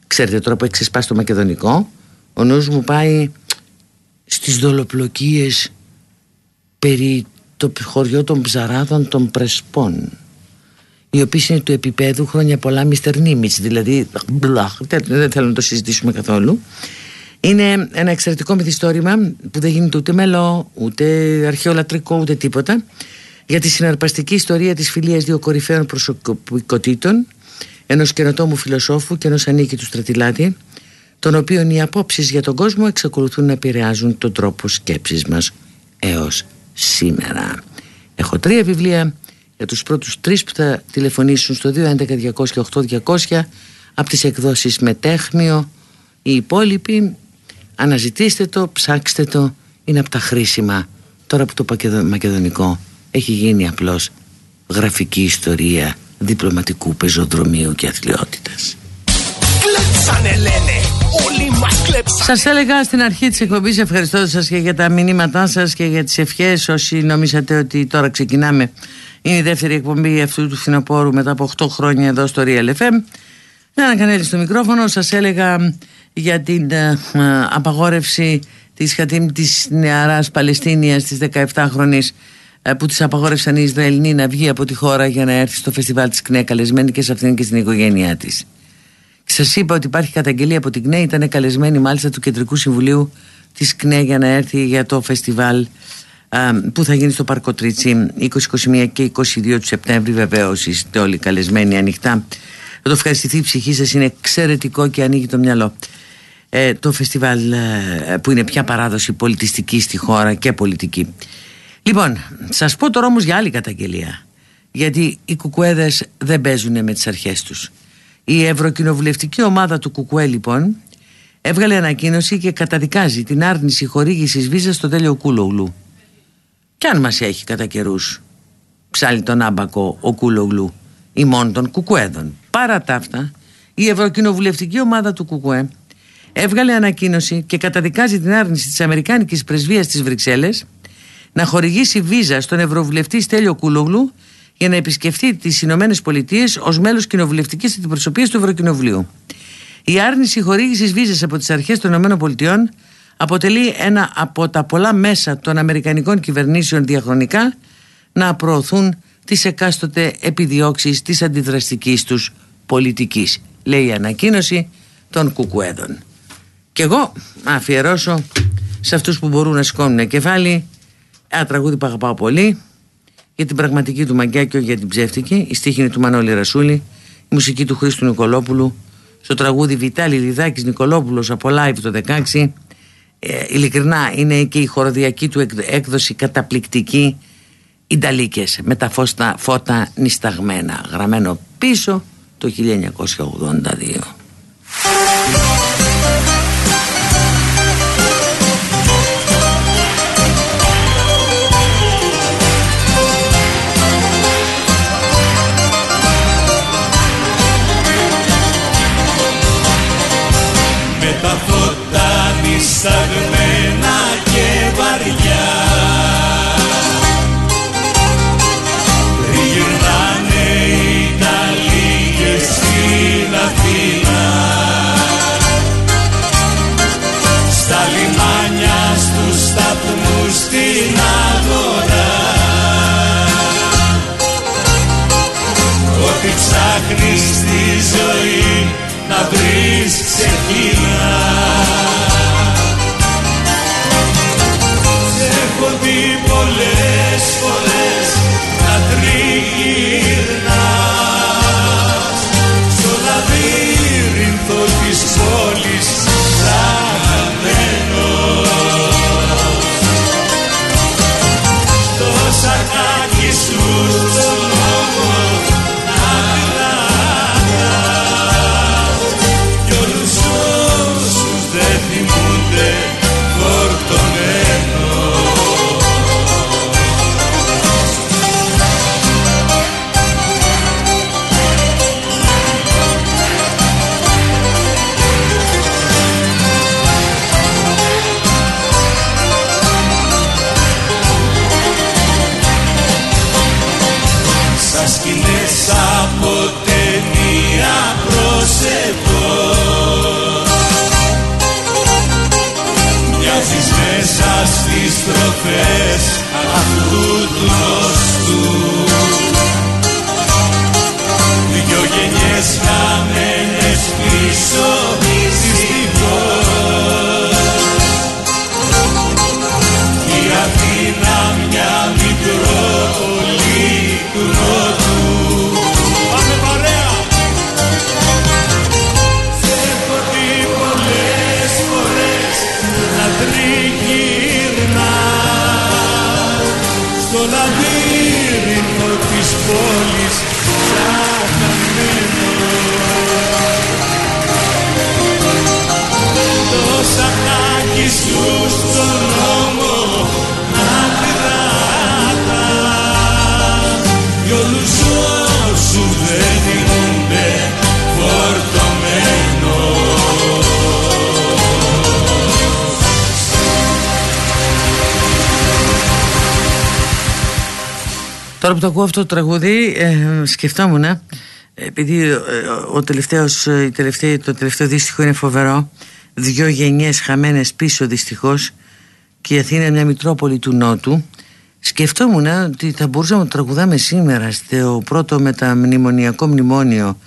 Ξέρετε τώρα που έχει ξεσπάσει το μακεδονικό, ο νους μου πάει στις δολοπλοκίες περί το χωριό των ψαράδων των Πρεσπών οι οποίες είναι του επίπεδου χρόνια πολλά Μίστερ Νίμιτς δηλαδή δεν θέλω να το συζητήσουμε καθόλου είναι ένα εξαιρετικό μυθιστόρημα που δεν γίνεται ούτε μελό ούτε αρχαιολατρικό ούτε τίποτα για τη συναρπαστική ιστορία της φιλίας δύο κορυφαίων προσωπικότητων ενός καινοτόμου φιλοσόφου και ενός ανίκητου στρατηλάτη των οποίων οι απόψεις για τον κόσμο εξακολουθούν να επηρεάζουν τον τρόπο σκέψης μας έως σήμερα. Έχω τρία βιβλία για τους πρώτους τρεις που θα τηλεφωνήσουν στο 211-200-8200 από τις εκδόσεις Μετέχμιο οι υπόλοιποι αναζητήστε το, ψάξτε το είναι από τα χρήσιμα. Τώρα που το μακεδονικό έχει γίνει απλώς γραφική ιστορία διπλωματικού πεζοδρομίου και αθλειότητας. Κλέψανε λένε, όλοι μας κλέψανε. Σας έλεγα στην αρχή της εκπομπής ευχαριστώ σας και για τα μηνύματά σας και για τις ευχές. Όσοι νομίζατε ότι τώρα ξεκινάμε είναι η δεύτερη εκπομπή αυτού του φθινοπόρου μετά από 8 χρόνια εδώ στο Real FM δεν έκανα στο μικρόφωνο σας έλεγα για την uh, απαγόρευση της Χατήμ της νεαράς Παλαιστίνιας της 17χρονης ε, που της απαγόρευσαν οι Ισραηλοί να βγει από τη χώρα για να έρθει στο φεστιβάλ της ΚΝΕ καλεσμένη και σε αυτήν και στην οικογένειά της. Σας είπα ότι υπάρχει καταγγελία από την ΚΝΕ, ήταν καλεσμένη μάλιστα του Κεντρικού Συμβουλίου της ΚΝΕ για να έρθει για το φεστιβάλ που θα γίνει στο Πάρκο Τρίτσι 20, 21 και 22 του Σεπτέμβρη βεβαίως είστε όλοι καλεσμένοι ανοιχτά. Θα το ευχαριστηθεί η ψυχή σας είναι εξαιρετικό και ανοίγει το μυαλό. Ε, το φεστιβάλ ε, που είναι πια παράδοση πολιτιστική στη χώρα και πολιτική λοιπόν σας πω τώρα όμως για άλλη καταγγελία. Γιατί οι κουκουέδες δεν παίζουν με τις αρχές τους. Η ευρωκοινοβουλευτική ομάδα του Κουκουέ λοιπόν έβγαλε ανακοίνωση και καταδικάζει την άρνηση χορήγησης βίζας στο τέλειο Κούλογλου. Κι αν μας έχει κατά καιρούς ψάλει τον άμπακο ο Κούλογλου ημών των Κουκουέδων. Παρά τα αυτά, η Ευρωκοινοβουλευτική ομάδα του Κουκουέ έβγαλε ανακοίνωση και καταδικάζει την άρνηση της Αμερικάνικης Πρεσβείας της Βρυξέλλες να χορηγήσει βίζα στον Ευρωβουλευτή Στέλιο Κούλογλου για να επισκεφτεί τις Ηνωμένες Πολιτείες ως μέλος κοινοβουλευτικής αντιπροσωπείας του Ευρωκοινοβουλίου. Η άρνηση χορήγησης βίζας από τις αρχές των Ηνωμένων Πολιτειών αποτελεί ένα από τα πολλά μέσα των Αμερικανικών κυβερνήσεων διαχρονικά να προωθούν τις εκάστοτε επιδιώξεις της αντιδραστικής τους πολιτικής, λέει η ανακοίνωση των Κουκουέδων. Και εγώ αφιερώσω σε αυτούς που μπορούν να σηκώνουν κεφάλι ένα τραγούδι που αγαπάω πολύ για την πραγματική του μαγκιά και όχι για την ψεύτικη. Η στίχη είναι του Μανώλη Ρασούλη η μουσική του Χρήστου Νικολόπουλου στο τραγούδι Βιτάλη Λιδάκης Νικολόπουλος από live το 16 ε, ειλικρινά είναι και η χοροδιακή του έκδοση καταπληκτική. Ινταλίκες με τα φώστα, φώτα νησταγμένα γραμμένο πίσω το 1982 αυτό το τραγούδι ε, σκεφτόμουν ε, επειδή ε, ο τελευταίος, η τελευταία, το τελευταίο δίστιχο είναι φοβερό δυο γενιές χαμένες πίσω δυστυχώς και η Αθήνα είναι μια μητρόπολη του Νότου. Σκεφτόμουν ότι θα μπορούσαμε να τραγουδάμε σήμερα στο πρώτο μεταμνημονιακό μνημόνιο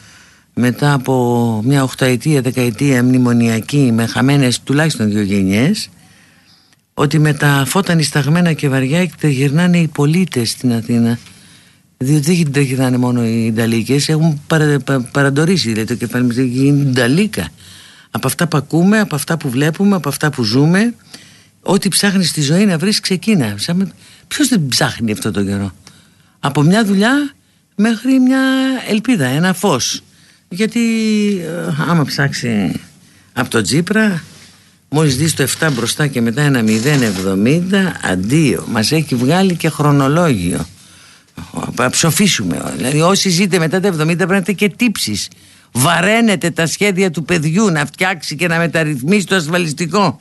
μετά από μια οχταετία, δεκαετία μνημονιακή με χαμένες τουλάχιστον δύο γενιές ότι με τα φώτα νησταγμένα και βαριά γυρνάνε οι πολίτες στην Αθήνα διότι δεν γυρνάνε μόνο οι Ιταλίκες έχουν παρα, πα, παραντορήσει δηλαδή το κεφάλι μας. Είναι Ιταλίκα από αυτά που ακούμε, από αυτά που βλέπουμε από αυτά που ζούμε ό,τι ψάχνεις στη ζωή να βρεις ξεκίνα. Ποιος δεν ψάχνει αυτό το καιρό; Από μια δουλειά μέχρι μια ελπίδα, ένα φως. Γιατί ε, άμα ψάξει από το Τζίπρα Μόλις δεις το 7 μπροστά και μετά ένα 0,70 Αντίο. Μας έχει βγάλει και χρονολόγιο Θα ψοφήσουμε. Δηλαδή όσοι ζείτε μετά τα 70 πρέπει να είστε και τύψεις. Βαραίνετε τα σχέδια του παιδιού Να φτιάξει και να μεταρρυθμίσει το ασφαλιστικό.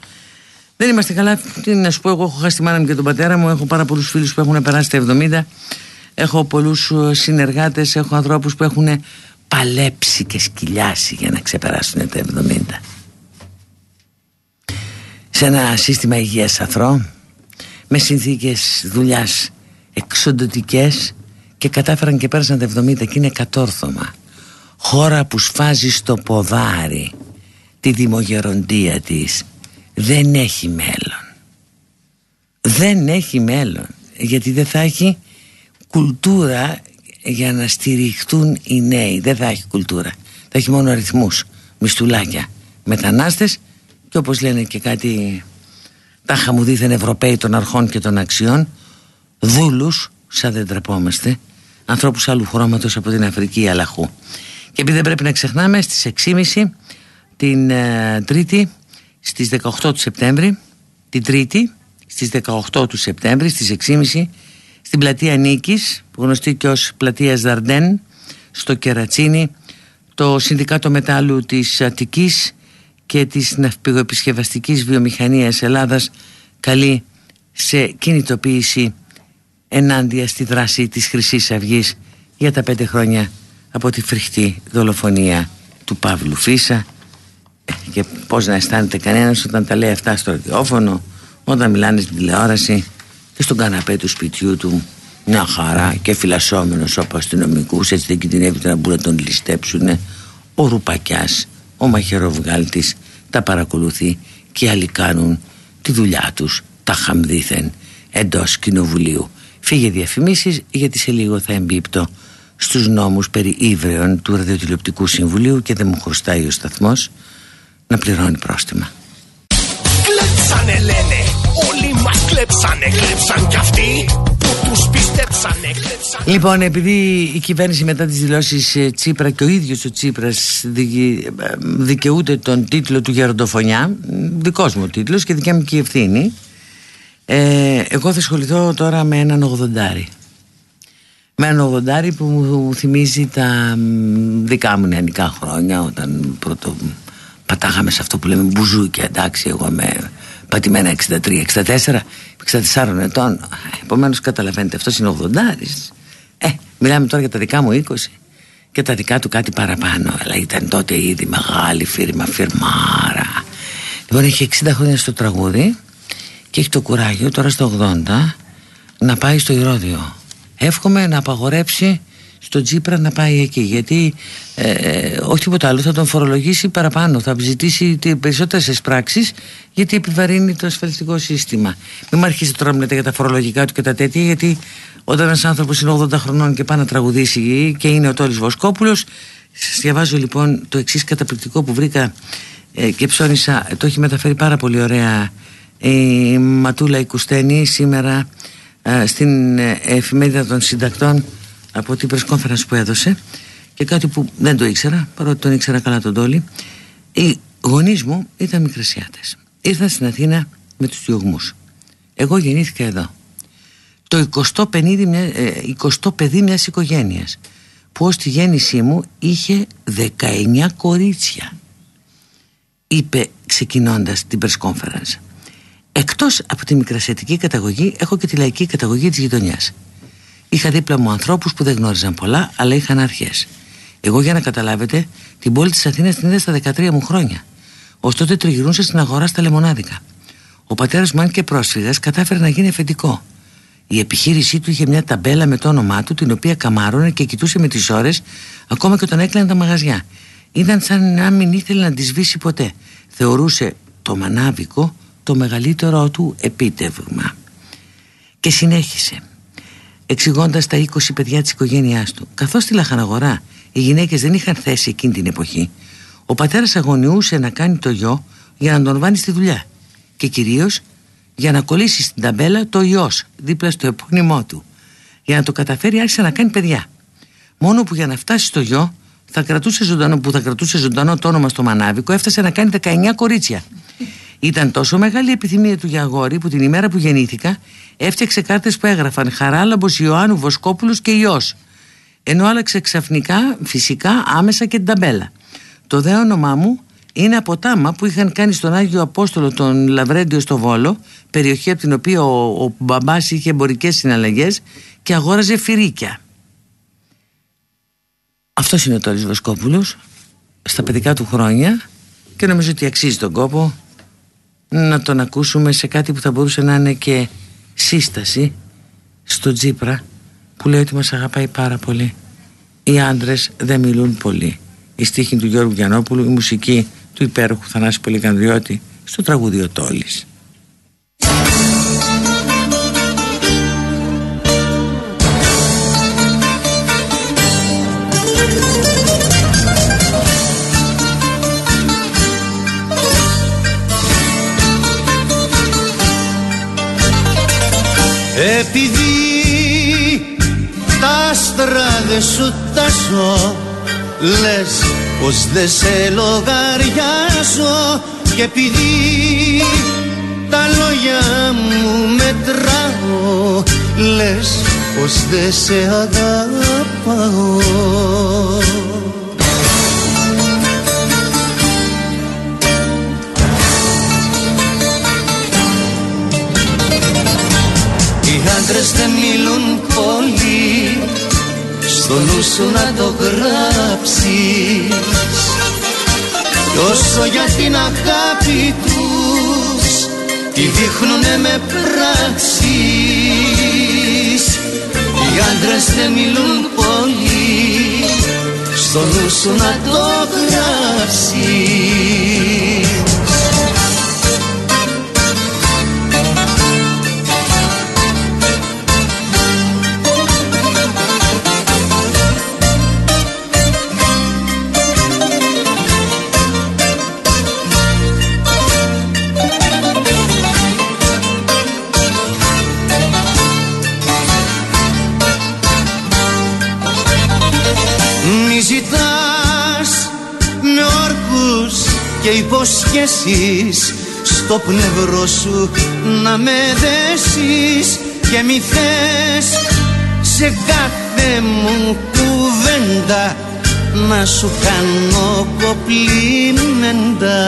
Δεν είμαστε καλά. Τι να σου πω εγώ έχω χάσει τη μάνα μου και τον πατέρα μου. Έχω πάρα πολλούς φίλους που έχουν περάσει τα 70 Έχω πολλούς συνεργάτες. Έχω ανθρώπους που έχουν παλέψει και σκυλιάσει Για να ξεπεράσουν τα 70 σε ένα σύστημα υγείας αθρό με συνθήκες δουλειάς εξοντοτικές και κατάφεραν και πέρασαν τα 70 και είναι κατόρθωμα. Χώρα που σφάζει στο ποδάρι τη δημογεροντία της δεν έχει μέλλον. Δεν έχει μέλλον γιατί δεν θα έχει κουλτούρα για να στηριχτούν οι νέοι. Δεν θα έχει κουλτούρα. Θα έχει μόνο αριθμούς, μισθουλάκια. Μετανάστες και όπως λένε και κάτι τα χαμουδίθεν Ευρωπαίοι των αρχών και των αξιών δούλους σαν δεν τρεπόμαστε ανθρώπους άλλου χρώματος από την Αφρική Αλαχού και επειδή δεν πρέπει να ξεχνάμε στις 6.30 την ε, Τρίτη στις 18 του Σεπτέμβρη την Τρίτη στις 18 του Σεπτέμβρη στις 6.30 στην πλατεία Νίκης που γνωστή και ως πλατεία Ζαρντέν στο Κερατσίνι το Συνδικάτο Μετάλλου της Αττικής και της ναυπηγοεπισκευαστικής βιομηχανίας Ελλάδας καλεί σε κινητοποίηση ενάντια στη δράση της χρυσής αυγής για τα πέντε χρόνια από τη φρικτή δολοφονία του Παύλου Φίσα. Και πώς να αισθάνεται κανένας όταν τα λέει αυτά στο ραδιόφωνο όταν μιλάνε στην τηλεόραση και στον καναπέ του σπιτιού του. Μια χαρά και φυλασσόμενος από αστυνομικούς, έτσι δεν κινδυνεύεται να μπουν να τον ληστέψουν ο Ρουπακιάς ο μαχαιροβγάλτης τα παρακολουθεί και άλλοι κάνουν τη δουλειά τους τα χαμδίθεν εντός κοινοβουλίου φύγε διαφημίσεις γιατί σε λίγο θα εμπίπτω στους νόμους περί ύβρεων του Ραδιοτηλεοπτικού Συμβουλίου και δεν μου χρωστάει ο σταθμός να πληρώνει πρόστιμα. Κλέψανε λένε, όλοι μας κλέψανε, κλέψαν κι αυτοί που τους πιστέψανε, κλέψαν. Λοιπόν, επειδή η κυβέρνηση μετά τις δηλώσεις ε, Τσίπρα και ο ίδιος ο Τσίπρας δικαι- ε, δικαιούται τον τίτλο του Γεροντοφωνιά, δικός μου τίτλος και δικιά μου και η ευθύνη, ε, εγώ θα ασχοληθώ τώρα με έναν ογδοντάρι. Με έναν ογδοντάρι που μου θυμίζει τα μ, δικά μου νεανικά χρόνια όταν πρώτο πατάγαμε σε αυτό που λέμε μπουζούκια εντάξει εγώ με πατημένα 63, 64, 64 ετών. Επομένως καταλαβαίνετε αυτός είναι ογδοντάρης. Ε, μιλάμε τώρα για τα δικά μου 20 και τα δικά του κάτι παραπάνω αλλά ήταν τότε ήδη μεγάλη φίρμα, φιρμάρα. Λοιπόν έχει 60 χρόνια στο τραγούδι και έχει το κουράγιο τώρα στο 80 να πάει στο Ηρώδιο. Εύχομαι να απαγορέψει στον Τζίπρα να πάει εκεί γιατί ε, ε, όχι τίποτα άλλο θα τον φορολογήσει παραπάνω θα ζητήσει περισσότερες εισπράξεις γιατί επιβαρύνει το ασφαλιστικό σύστημα. Μην μου αρχίσετε τώρα να μιλάτε για τα φορολογικά του και τα τέτοια γιατί όταν ένας άνθρωπος είναι 80 χρονών και πάει να τραγουδήσει και είναι ο Τόλης Βοσκόπουλος σας διαβάζω λοιπόν το εξής καταπληκτικό που βρήκα ε, και ψώνισα το έχει μεταφέρει πάρα πολύ ωραία η Ματούλα Οικουστένη σήμερα ε, στην ε, εφημερίδα των συντακτών από την πρεσκόνφερανση που έδωσε και κάτι που δεν το ήξερα παρότι τον ήξερα καλά τον Τόλι. Οι γονείς μου ήταν μικρασιάτες. Ήρθαν στην Αθήνα με τους διωγμούς. Εγώ γεννήθηκα εδώ. Το 20 παιδί, μια, ε, 20 παιδί μιας οικογένειας που ως τη γέννησή μου είχε 19 κορίτσια είπε ξεκινώντας την press conference εκτός από τη μικρασιατική καταγωγή έχω και τη λαϊκή καταγωγή της γειτονιάς. Είχα δίπλα μου ανθρώπους που δεν γνώριζαν πολλά αλλά είχαν αρχές. Εγώ για να καταλάβετε την πόλη της Αθήνας την είδα στα 13 μου χρόνια. Ωστότε τριγυρούσε στην αγορά στα λεμονάδικα. Ο πατέρας μου αν και πρόσφυγας κατάφερε να γίνει αφεντικό. Η επιχείρησή του είχε μια ταμπέλα με το όνομά του την οποία καμάρωνε και κοιτούσε με τις ώρες ακόμα και όταν έκλαιναν τα μαγαζιά. Ήταν σαν να μην ήθελε να τη σβήσει ποτέ. Θεωρούσε το μανάβικο το μεγαλύτερο του επίτευγμα και συνέχισε εξηγώντας τα 20 παιδιά της οικογένειάς του. Καθώς στη λαχαναγορά οι γυναίκες δεν είχαν θέση εκείνη την εποχή, ο πατέρας αγωνιούσε να κάνει το γιο για να τον βάλει στη δουλειά. Και κυρίως για να κολλήσει στην ταμπέλα το ιό δίπλα στο επώνυμό του. Για να το καταφέρει, άρχισε να κάνει παιδιά. Μόνο που για να φτάσει στο γιο, θα κρατούσε ζωντανό, που θα κρατούσε ζωντανό το όνομα στο μανάβικο, έφτασε να κάνει 19 κορίτσια. Ήταν τόσο μεγάλη η επιθυμία του για αγόρι που την ημέρα που γεννήθηκα έφτιαξε κάρτες που έγραφαν Χαράλαμπος Ιωάννου Βοσκόπουλος και Υιός ενώ άλλαξε ξαφνικά φυσικά άμεσα και την ταμπέλα. Το δε όνομά μου είναι από τάμα που είχαν κάνει στον Άγιο Απόστολο τον Λαβρέντιο στο Βόλο περιοχή από την οποία ο, ο μπαμπάς είχε εμπορικές συναλλαγές και αγόραζε φυρίκια. Αυτός είναι ο Τόλης Βοσκόπουλος στα παιδικά του χρόνια και νομίζω ότι αξίζει τον κόπο να τον ακούσουμε σε κάτι που θα μπορούσε να είναι και σύσταση στο Τζίπρα που λέει ότι μας αγαπάει πάρα πολύ. Οι άντρες δεν μιλούν πολύ. Η στίχη του Γιώργου Γιαννόπουλου η μουσική του υπέροχου Θανάση Πολυκανδριώτη στο τραγούδι ο Τόλης Επειδή τα άστρα δεν σου τάσω Λες πως δεν σε λογαριάζω. Και επειδή τα λόγια μου μετράω Λες πως δεν σε αγαπάω άντρες δεν μιλούν πολύ. Στο νου σου να το γράψεις. Κι όσο για την αγάπη τους Τη δείχνουνε με πράξεις. Οι άντρες δεν μιλούν πολύ. Στο νου σου να το γράψεις και υποσχέσεις στο πνευρό σου να με δέσεις και μη θες. Σε κάθε μου κουβέντα να σου κάνω κοπλιμέντα.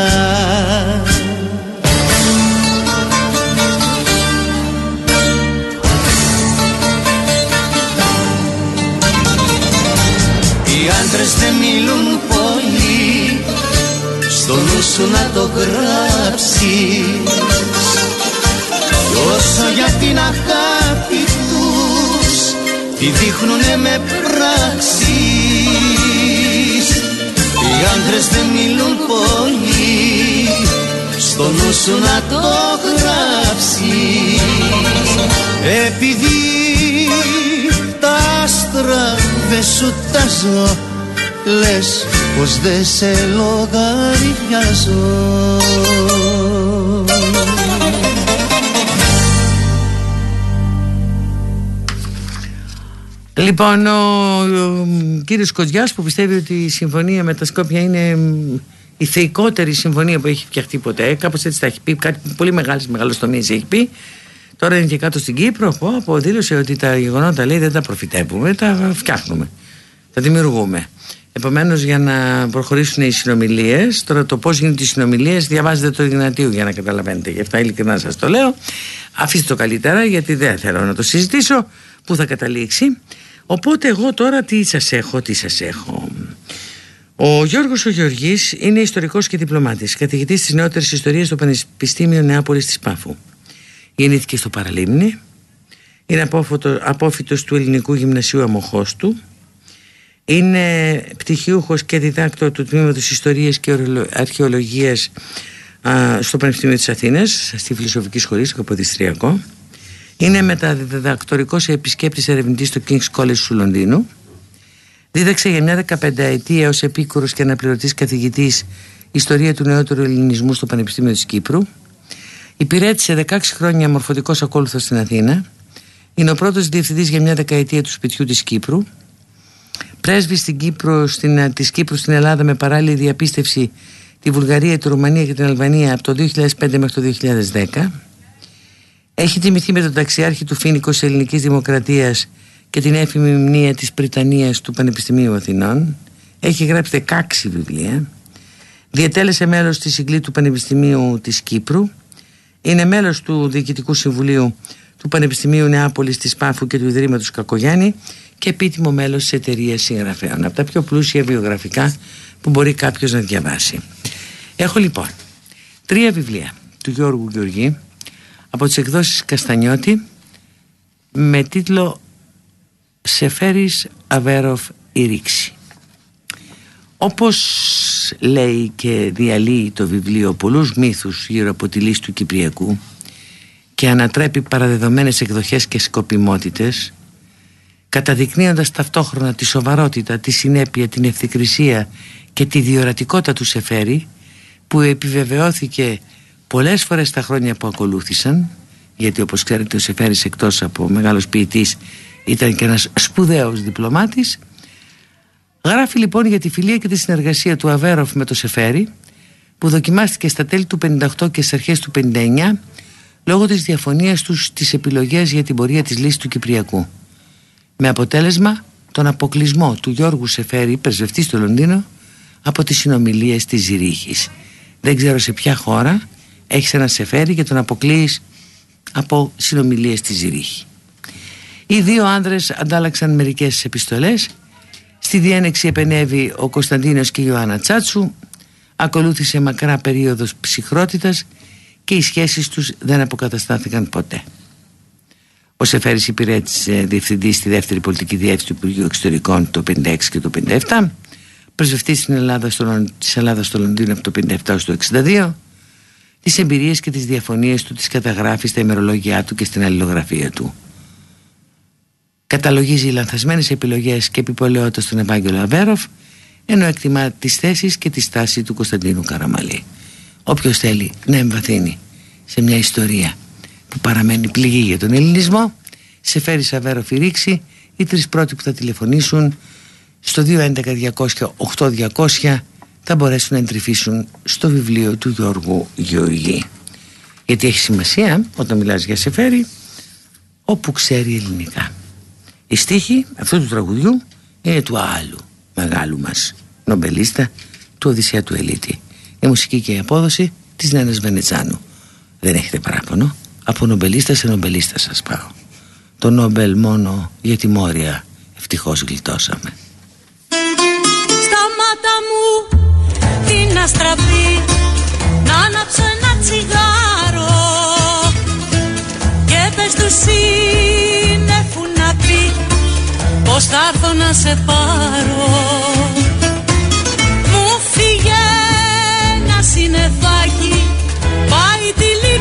Οι άντρες δεν μιλούν πολύ Στο νου σου να το γράψεις. Κι όσο για την αγάπη τους Τη δείχνουνε με πράξεις. Οι άντρες δεν μιλούν πολύ Στο νου σου να το γράψεις. Επειδή τα άστρα δεν σου τάζω Λες πως δεν σε λογαριάζω Λοιπόν, ο, ο κύριος Κοζιάς που πιστεύει ότι η συμφωνία με τα Σκόπια είναι μ, η θεϊκότερη συμφωνία που έχει φτιαχτεί ποτέ. Κάπως έτσι τα έχει πει, κάτι πολύ μεγάλες μεγαλοστομίε έχει πει. Τώρα είναι και κάτω στην Κύπρο. Πω, πω, δήλωσε ότι τα γεγονότα λέει δεν τα προφητεύουμε, τα φτιάχνουμε. Τα δημιουργούμε. Επομένως, για να προχωρήσουν οι συνομιλίες, τώρα το πώς γίνονται οι συνομιλίες, διαβάζετε το Ιγνατίου για να καταλαβαίνετε. Γι' αυτά ειλικρινά σας το λέω. Αφήστε το καλύτερα, γιατί δεν θέλω να το συζητήσω. Πού θα καταλήξει. Οπότε, εγώ τώρα τι σας έχω, τι σας έχω. Ο Γιώργος ο Γεωργής είναι ιστορικός και διπλωμάτης, καθηγητής της νεότερης ιστορίας στο Πανεπιστήμιο Νεάπολης της Πάφου. Γεννήθηκε στο Παραλίμνη, είναι απόφυτο, απόφυτος του Ελληνικού Γυμνασίου Αμοχώστου, είναι πτυχιούχος και διδάκτορ του Τμήματος Ιστορίας και Αρχαιολογίας α, στο Πανεπιστήμιο της Αθήνας, στη Φιλοσοφική Σχολή, στο Καποδιστριακό. Είναι μεταδιδακτορικός επισκέπτης ερευνητής στο King's College του Λονδίνου. Δίδαξε για μια 15 ετία ως επίκουρος και αναπληρωτής καθηγητής Ιστορία του νεότερου ελληνισμού στο Πανεπιστήμιο της Κύπρου. Υπηρέτησε 16 χρόνια μορφωτικός ακόλουθος στην Αθήνα. Είναι ο πρώτος διευθυντής για μια δεκαετία του σπιτιού της Κύπρου. Πρέσβη στην Κύπρο, στην, της Κύπρου στην Ελλάδα με παράλληλη διαπίστευση τη Βουλγαρία, τη Ρουμανία και την Αλβανία από το 2005 μέχρι το 2010. Έχει τιμηθεί με τον ταξιάρχη του Φίνικος Ελληνικής Δημοκρατίας και την έφημη μνήμα της Πριτανίας του Πανεπιστημίου Αθηνών. Έχει γράψει 16 βιβλία. Διετέλεσε μέλος της Συγκλή του Πανεπιστημίου της Κύπρου. Είναι μέλος του Διοικητικού Συμβουλίου του Πανεπιστημίου Νεάπολης της Πάφου και του Ιδρύματος Κακογιάννη και επίτιμο μέλος της εταιρείας συγγραφέων. Από τα πιο πλούσια βιογραφικά που μπορεί κάποιος να διαβάσει. Έχω λοιπόν τρία βιβλία του Γιώργου Γεωργή από τις εκδόσεις Καστανιώτη με τίτλο Σεφέρης Αβέροφ η ρήξη. Όπως λέει και διαλύει το βιβλίο πολλούς μύθους γύρω από τη λύση του Κυπριακού και ανατρέπει παραδεδομένες εκδοχές και σκοπιμότητες καταδεικνύοντας ταυτόχρονα τη σοβαρότητα, τη συνέπεια, την ευθυκρισία και τη διορατικότητα του Σεφέρη που επιβεβαιώθηκε πολλές φορές τα χρόνια που ακολούθησαν γιατί όπως ξέρετε ο Σεφέρης εκτός από μεγάλος ποιητής ήταν και ένας σπουδαίος διπλωμάτης γράφει λοιπόν για τη φιλία και τη συνεργασία του Αβέροφ με το Σεφέρη που δοκιμάστηκε στα τέλη του 58 και στις αρχές του 59 λόγω της διαφωνίας τους στις επιλογές για την πορεία της λύσης του Κυπριακού με αποτέλεσμα τον αποκλεισμό του Γιώργου Σεφέρη, πρεσβευτής στο Λονδίνο από τις συνομιλίες της Ζηρίχης. Δεν ξέρω σε ποια χώρα έχεις ένα Σεφέρη και τον αποκλείεις από συνομιλίες στη Ζηρίχη. Οι δύο άνδρες αντάλλαξαν μερικές επιστολές. Στη διένεξη επενέβη ο Κωνσταντίνος και η Ιωάννα Τσάτσου. Ακολούθησε μακρά περίοδος ψυχρότητας και οι σχέσεις τους δεν αποκαταστάθηκαν ποτέ. Ο Σεφέρης υπηρέτησε διευθυντή στη δεύτερη πολιτική διεύθυνση του Υπουργείου Εξωτερικών το 56 και το 57 προσβευτή στην Ελλάδα στο, της Ελλάδας στο Λονδίνο από το 57 στο 62 τις εμπειρίες και τις διαφωνίες του τις καταγράφει στα ημερολόγια του και στην αλληλογραφία του καταλογίζει λανθασμένες επιλογές και επιπολαιότητα στον Ευάγγελο Αβέροφ ενώ εκτιμά τις θέσεις και τη στάση του Κωνσταντίνου Καραμαλή. Όποιος θέλει να εμβαθύνει σε μια ιστορία που παραμένει πληγή για τον ελληνισμό σε φέρει Αβέροφ η ρήξη οι τρεις πρώτοι που θα τηλεφωνήσουν στο 211-200-8200 θα μπορέσουν να εντρυφήσουν στο βιβλίο του Γιώργου Γεωργή. Γιατί έχει σημασία όταν μιλάς για Σεφέρη όπου ξέρει ελληνικά. Η στίχη αυτού του τραγουδιού είναι του άλλου μεγάλου μας νομπελίστα του Οδυσσέα του Ελίτη. Η μουσική και η απόδοση της Νένας Βενετσάνου. Δεν έχετε παράπονο. Από νομπελίστα σε νομπελίστα σας πάω. Το Νόμπελ μόνο για τη Μόρια ευτυχώς γλιτώσαμε. Στα μάτα μου την αστραπή να ανάψω ένα τσιγάρο και πες του σύννεφου να πει πως θα έρθω να σε πάρω Μου φύγε ένα συννεφάκι πάει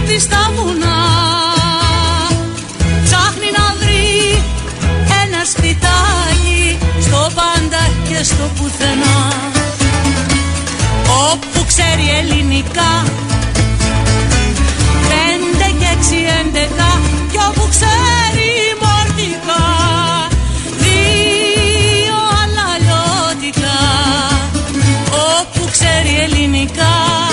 τη λύπη στα βουνά ψάχνει να βρει ένα σπιτάκι στο πάντα και στο πουθενά. Όπου ξέρει ελληνικά πέντε και έξι έντεκα κι όπου ξέρει μορτικά. Δύο άλλα λιώτικα όπου ξέρει ελληνικά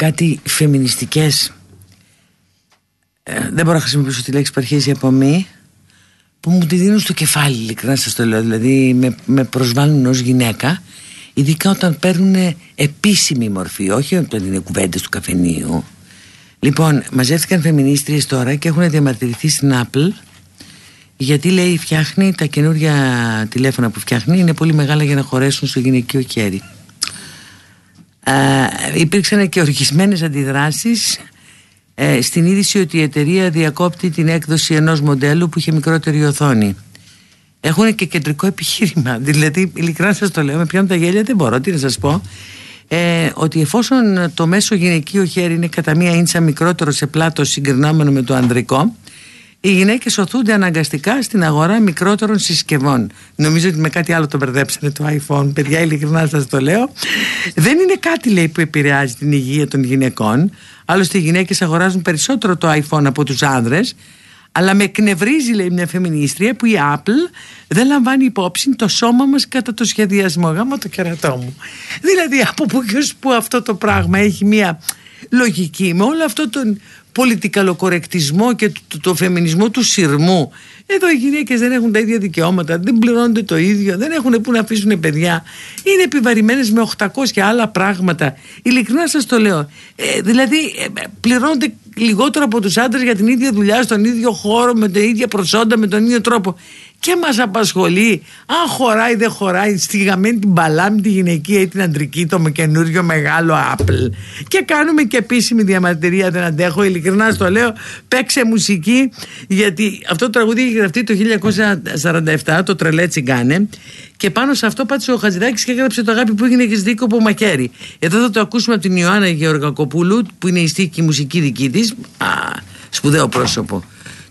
κάτι φεμινιστικές; Ε, Δεν μπορώ να χρησιμοποιήσω τη λέξη που αρχίζει από μη Που μου τη δίνουν στο κεφάλι, ειλικρινά σας το λέω. Δηλαδή με, με προσβάλλουν ως γυναίκα Ειδικά όταν παίρνουν επίσημη μορφή Όχι όταν είναι κουβέντες του καφενείου. Λοιπόν, μαζεύτηκαν φεμινίστριες τώρα Και έχουν διαμαρτυρηθεί στην Apple γιατί λέει φτιάχνει τα καινούρια τηλέφωνα που φτιάχνει είναι πολύ μεγάλα για να χωρέσουν στο γυναικείο χέρι. ε, υπήρξαν και οργισμένες αντιδράσεις ε, στην είδηση ότι η εταιρεία διακόπτει την έκδοση ενός μοντέλου που είχε μικρότερη οθόνη. Έχουν και κεντρικό επιχείρημα. <laughs> Δηλαδή ειλικρινά σας το λέω με πιάνουν τα γέλια δεν μπορώ τι να σας πω. Ε, ότι εφόσον το μέσο γυναικείο χέρι είναι κατά μία ίντσα μικρότερο σε πλάτος συγκρινόμενο με το ανδρικό οι γυναίκες οθούνται αναγκαστικά στην αγορά μικρότερων συσκευών. Νομίζω ότι με κάτι άλλο το μπερδέψανε το iPhone. Παιδιά, ειλικρινά σας το λέω. Δεν είναι κάτι λέει που επηρεάζει την υγεία των γυναικών. Άλλωστε, οι γυναίκες αγοράζουν περισσότερο το iPhone από τους άνδρες αλλά με εκνευρίζει λέει μια φεμινίστρια που η Apple δεν λαμβάνει υπόψη το σώμα μας κατά το σχεδιασμό γάμα το κερατό μου δηλαδή από που που αυτό το πράγμα έχει μια λογική με όλο αυτό τον πολιτικαλοκορεκτισμό και το, το, το φεμινισμό του σειρμού εδώ οι γυναίκες δεν έχουν τα ίδια δικαιώματα, δεν πληρώνονται το ίδιο, δεν έχουν που να αφήσουν παιδιά. Είναι επιβαρημένες με 800 και άλλα πράγματα. Ειλικρινά σας το λέω. Ε, δηλαδή, ε, πληρώνονται λιγότερο από τους άντρες για την ίδια δουλειά, στον ίδιο χώρο, με τα ίδια προσόντα, με τον ίδιο τρόπο και μας απασχολεί αν χωράει δεν χωράει στη γαμμένη την παλάμη τη γυναικεία ή την αντρική το καινούριο μεγάλο Apple. Και κάνουμε και επίσημη διαμαρτυρία δεν αντέχω ειλικρινά στο λέω παίξε μουσική γιατί αυτό το τραγούδι έχει γραφτεί το 1947 το τρελέ τσιγκάνε και πάνω σε αυτό πάτησε ο Χατζηδάκης και έγραψε το αγάπη που έγινε και δίκο από μακέρι εδώ θα το ακούσουμε από την Ιωάννα Γεωργακοπούλου που είναι η στίχη μουσική δική της. Α, σπουδαίο πρόσωπο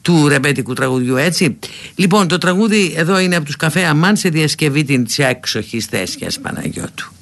του ρεμπέτικου τραγουδιού έτσι. Λοιπόν το τραγούδι εδώ είναι από τους καφέ Αμάν σε διασκευή την έξοχης θέσιας Παναγιώτου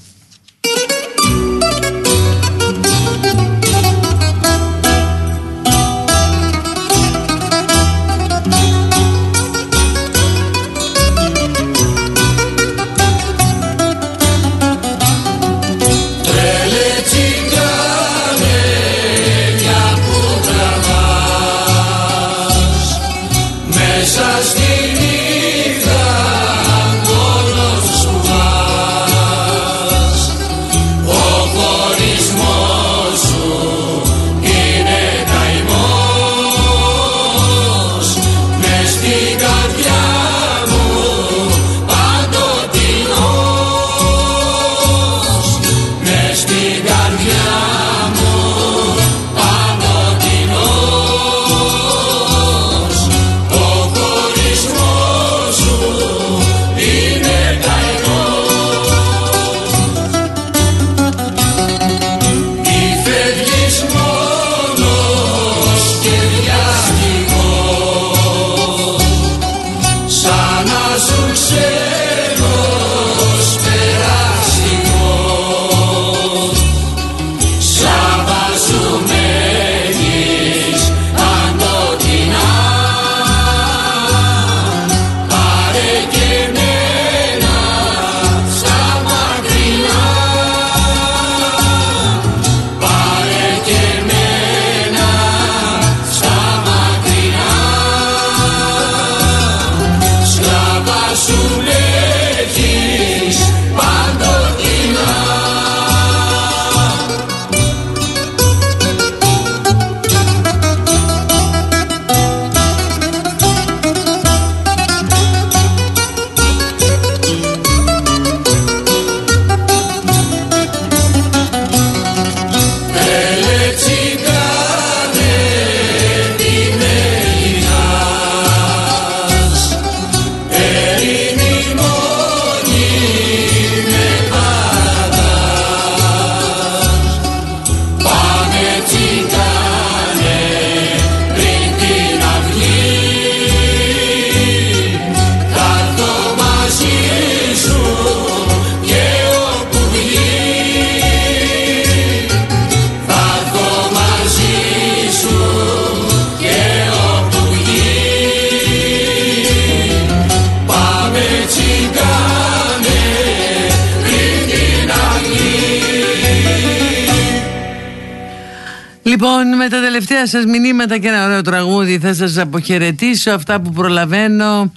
τελευταία σας μηνύματα και ένα ωραίο τραγούδι θα σας αποχαιρετήσω αυτά που προλαβαίνω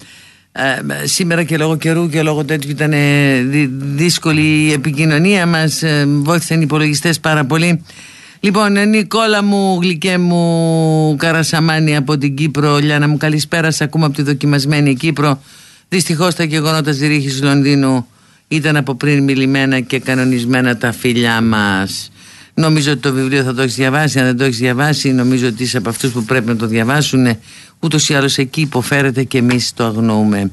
ε, σήμερα και λόγω καιρού και λόγω τέτοιου ήταν δύσκολη η επικοινωνία μας ε, βοήθησαν οι υπολογιστές πάρα πολύ Λοιπόν, ε, Νικόλα μου, γλυκέ μου, Καρασαμάνη από την Κύπρο. Λιάνα μου, καλησπέρα. Σε ακούμε από τη δοκιμασμένη Κύπρο. Δυστυχώς τα γεγονότα τη ρήχη Λονδίνου ήταν από πριν μιλημένα και κανονισμένα τα φίλια μας. Νομίζω ότι το βιβλίο θα το έχεις διαβάσει. Αν δεν το έχεις διαβάσει, νομίζω ότι είσαι από αυτούς που πρέπει να το διαβάσουν. Ούτως ή άλλως εκεί υποφέρεται και εμείς το αγνοούμε.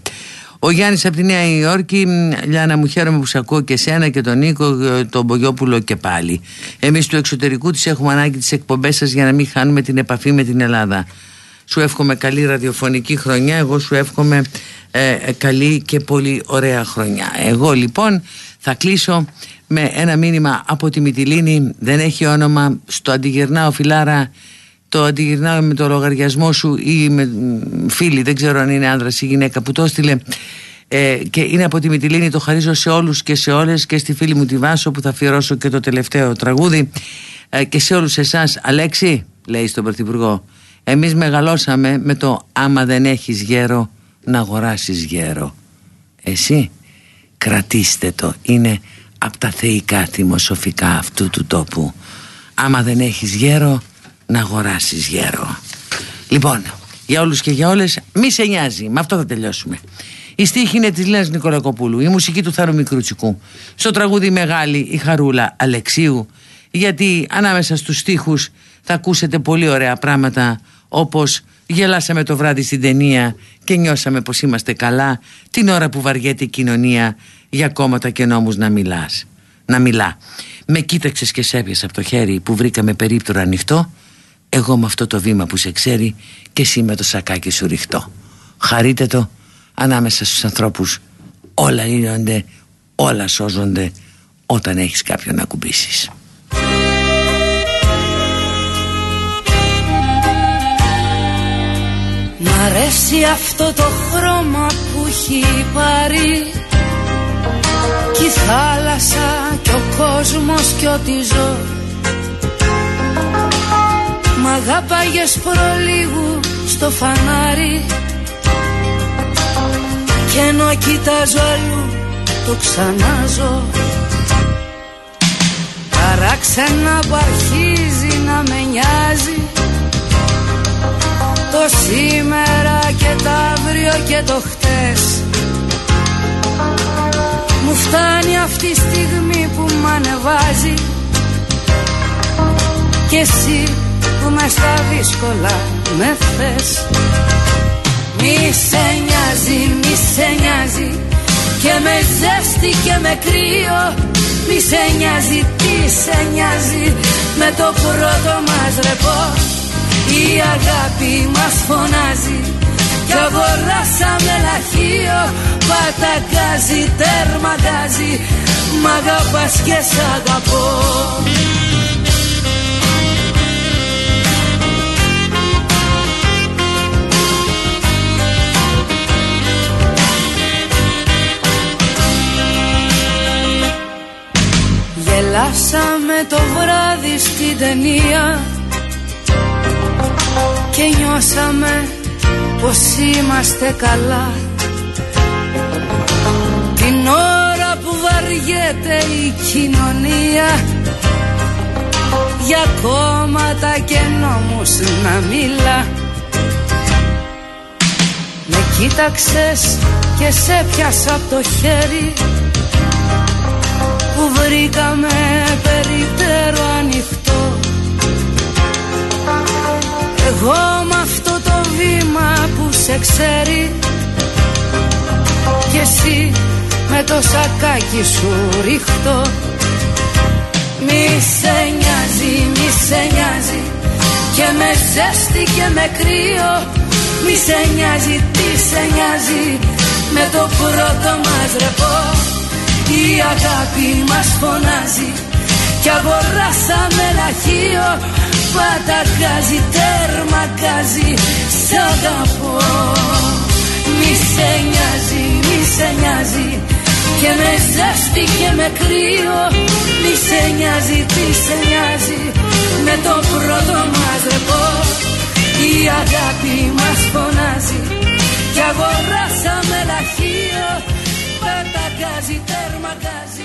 Ο Γιάννης από τη Νέα Υόρκη, Λιάνα μου χαίρομαι που σε ακούω και σένα και τον Νίκο, τον Μπογιόπουλο και πάλι. Εμείς του εξωτερικού της έχουμε ανάγκη τις εκπομπές σας για να μην χάνουμε την επαφή με την Ελλάδα. Σου εύχομαι καλή ραδιοφωνική χρονιά, εγώ σου εύχομαι ε, ε, καλή και πολύ ωραία χρονιά. Εγώ λοιπόν θα κλείσω με ένα μήνυμα από τη Μυτιλίνη, δεν έχει όνομα, στο αντιγυρνάω φιλάρα. Το αντιγυρνάω με το λογαριασμό σου ή με φίλοι, δεν ξέρω αν είναι άντρα ή γυναίκα που το έστειλε. Ε, και είναι από τη Μυτιλίνη, το χαρίζω σε όλους και σε όλες. Και στη φίλη μου τη Βάσο που θα αφιερώσω και το τελευταίο τραγούδι. Ε, και σε όλους εσάς. Αλέξη, λέει στον Πρωθυπουργό εμείς μεγαλώσαμε με το άμα δεν έχεις γέρο να αγοράσεις γέρο εσύ κρατήστε το. Είναι από τα θεϊκά θυμοσοφικά αυτού του τόπου. Άμα δεν έχεις γέρο να αγοράσεις γέρο. Λοιπόν για όλους και για όλες μη σε νοιάζει. Με αυτό θα τελειώσουμε. Η στίχη είναι της Λένας Νικολακοπούλου η μουσική του Θάρου Μικρούτσικου. Στο τραγούδι Μεγάλη η Χαρούλα Αλεξίου γιατί ανάμεσα στους στίχους θα ακούσετε πολύ ωραία πράγματα όπως γελάσαμε το βράδυ στην ταινία και νιώσαμε πως είμαστε καλά την ώρα που βαριέται η κοινωνία για κόμματα και νόμους να μιλάς. Να μιλά. Με κοίταξες και σέβιες από το χέρι που βρήκαμε περίπτωρα ανοιχτό. Εγώ με αυτό το βήμα που σε ξέρει και εσύ με το σακάκι σου ριχτώ χαρείτε το. Ανάμεσα στους ανθρώπους όλα λύνονται όλα σώζονται όταν έχεις κάποιον να κουμπίσεις. Μ' αρέσει αυτό το χρώμα που έχει πάρει Κι η θάλασσα κι ο κόσμος κι ό,τι ζω. Μ' αγάπαγες προλίγου στο φανάρι. Κι ενώ κοιτάζω αλλού το ξανάζω. Παράξενα που αρχίζει να με νοιάζει. Το σήμερα και το αύριο και το χτες Μου φτάνει αυτή η στιγμή που μ' ανεβάζει. Και εσύ που μες στα δύσκολα με θες. Μη σε νοιάζει, μη σε νοιάζει. Και με ζέστη και με κρύο. Μη σε νοιάζει, τι σε νοιάζει. Με το πρώτο μας ρεπό Η αγάπη μας φωνάζει. Κι αγοράσαμε λαχείο Παταγκάζει, τέρμα Μ' αγαπάς και σ' αγαπώ. Γελάσαμε το βράδυ στην ταινία Και νιώσαμε πως είμαστε καλά βαριέται η κοινωνία. Για κόμματα και νόμους να μιλά. Με κοίταξες και σε πιάσα από το χέρι. Που βρήκαμε περιττέρω ανοιχτό. Εγώ με αυτό το βήμα που σε ξέρει. Και εσύ με το σακάκι σου ρίχτω. Μη σε νοιάζει, μη σε νοιάζει. Και με ζέστη και με κρύο. Μη σε νοιάζει, τι σε νοιάζει. Με το πρώτο μας ρεπό. Η αγάπη μας φωνάζει. Κι αγοράσαμε λαχείο Πατακάζει, τέρμα κάζει Σ' αγαπώ. Μη σε νοιάζει, μη σε νοιάζει και με ζέστη και με κρύο μη σε με το πρώτο μας ρεπό η αγάπη μας φωνάζει. Και αγοράσαμε λαχείο πεταγκάζει, τέρμαγκάζει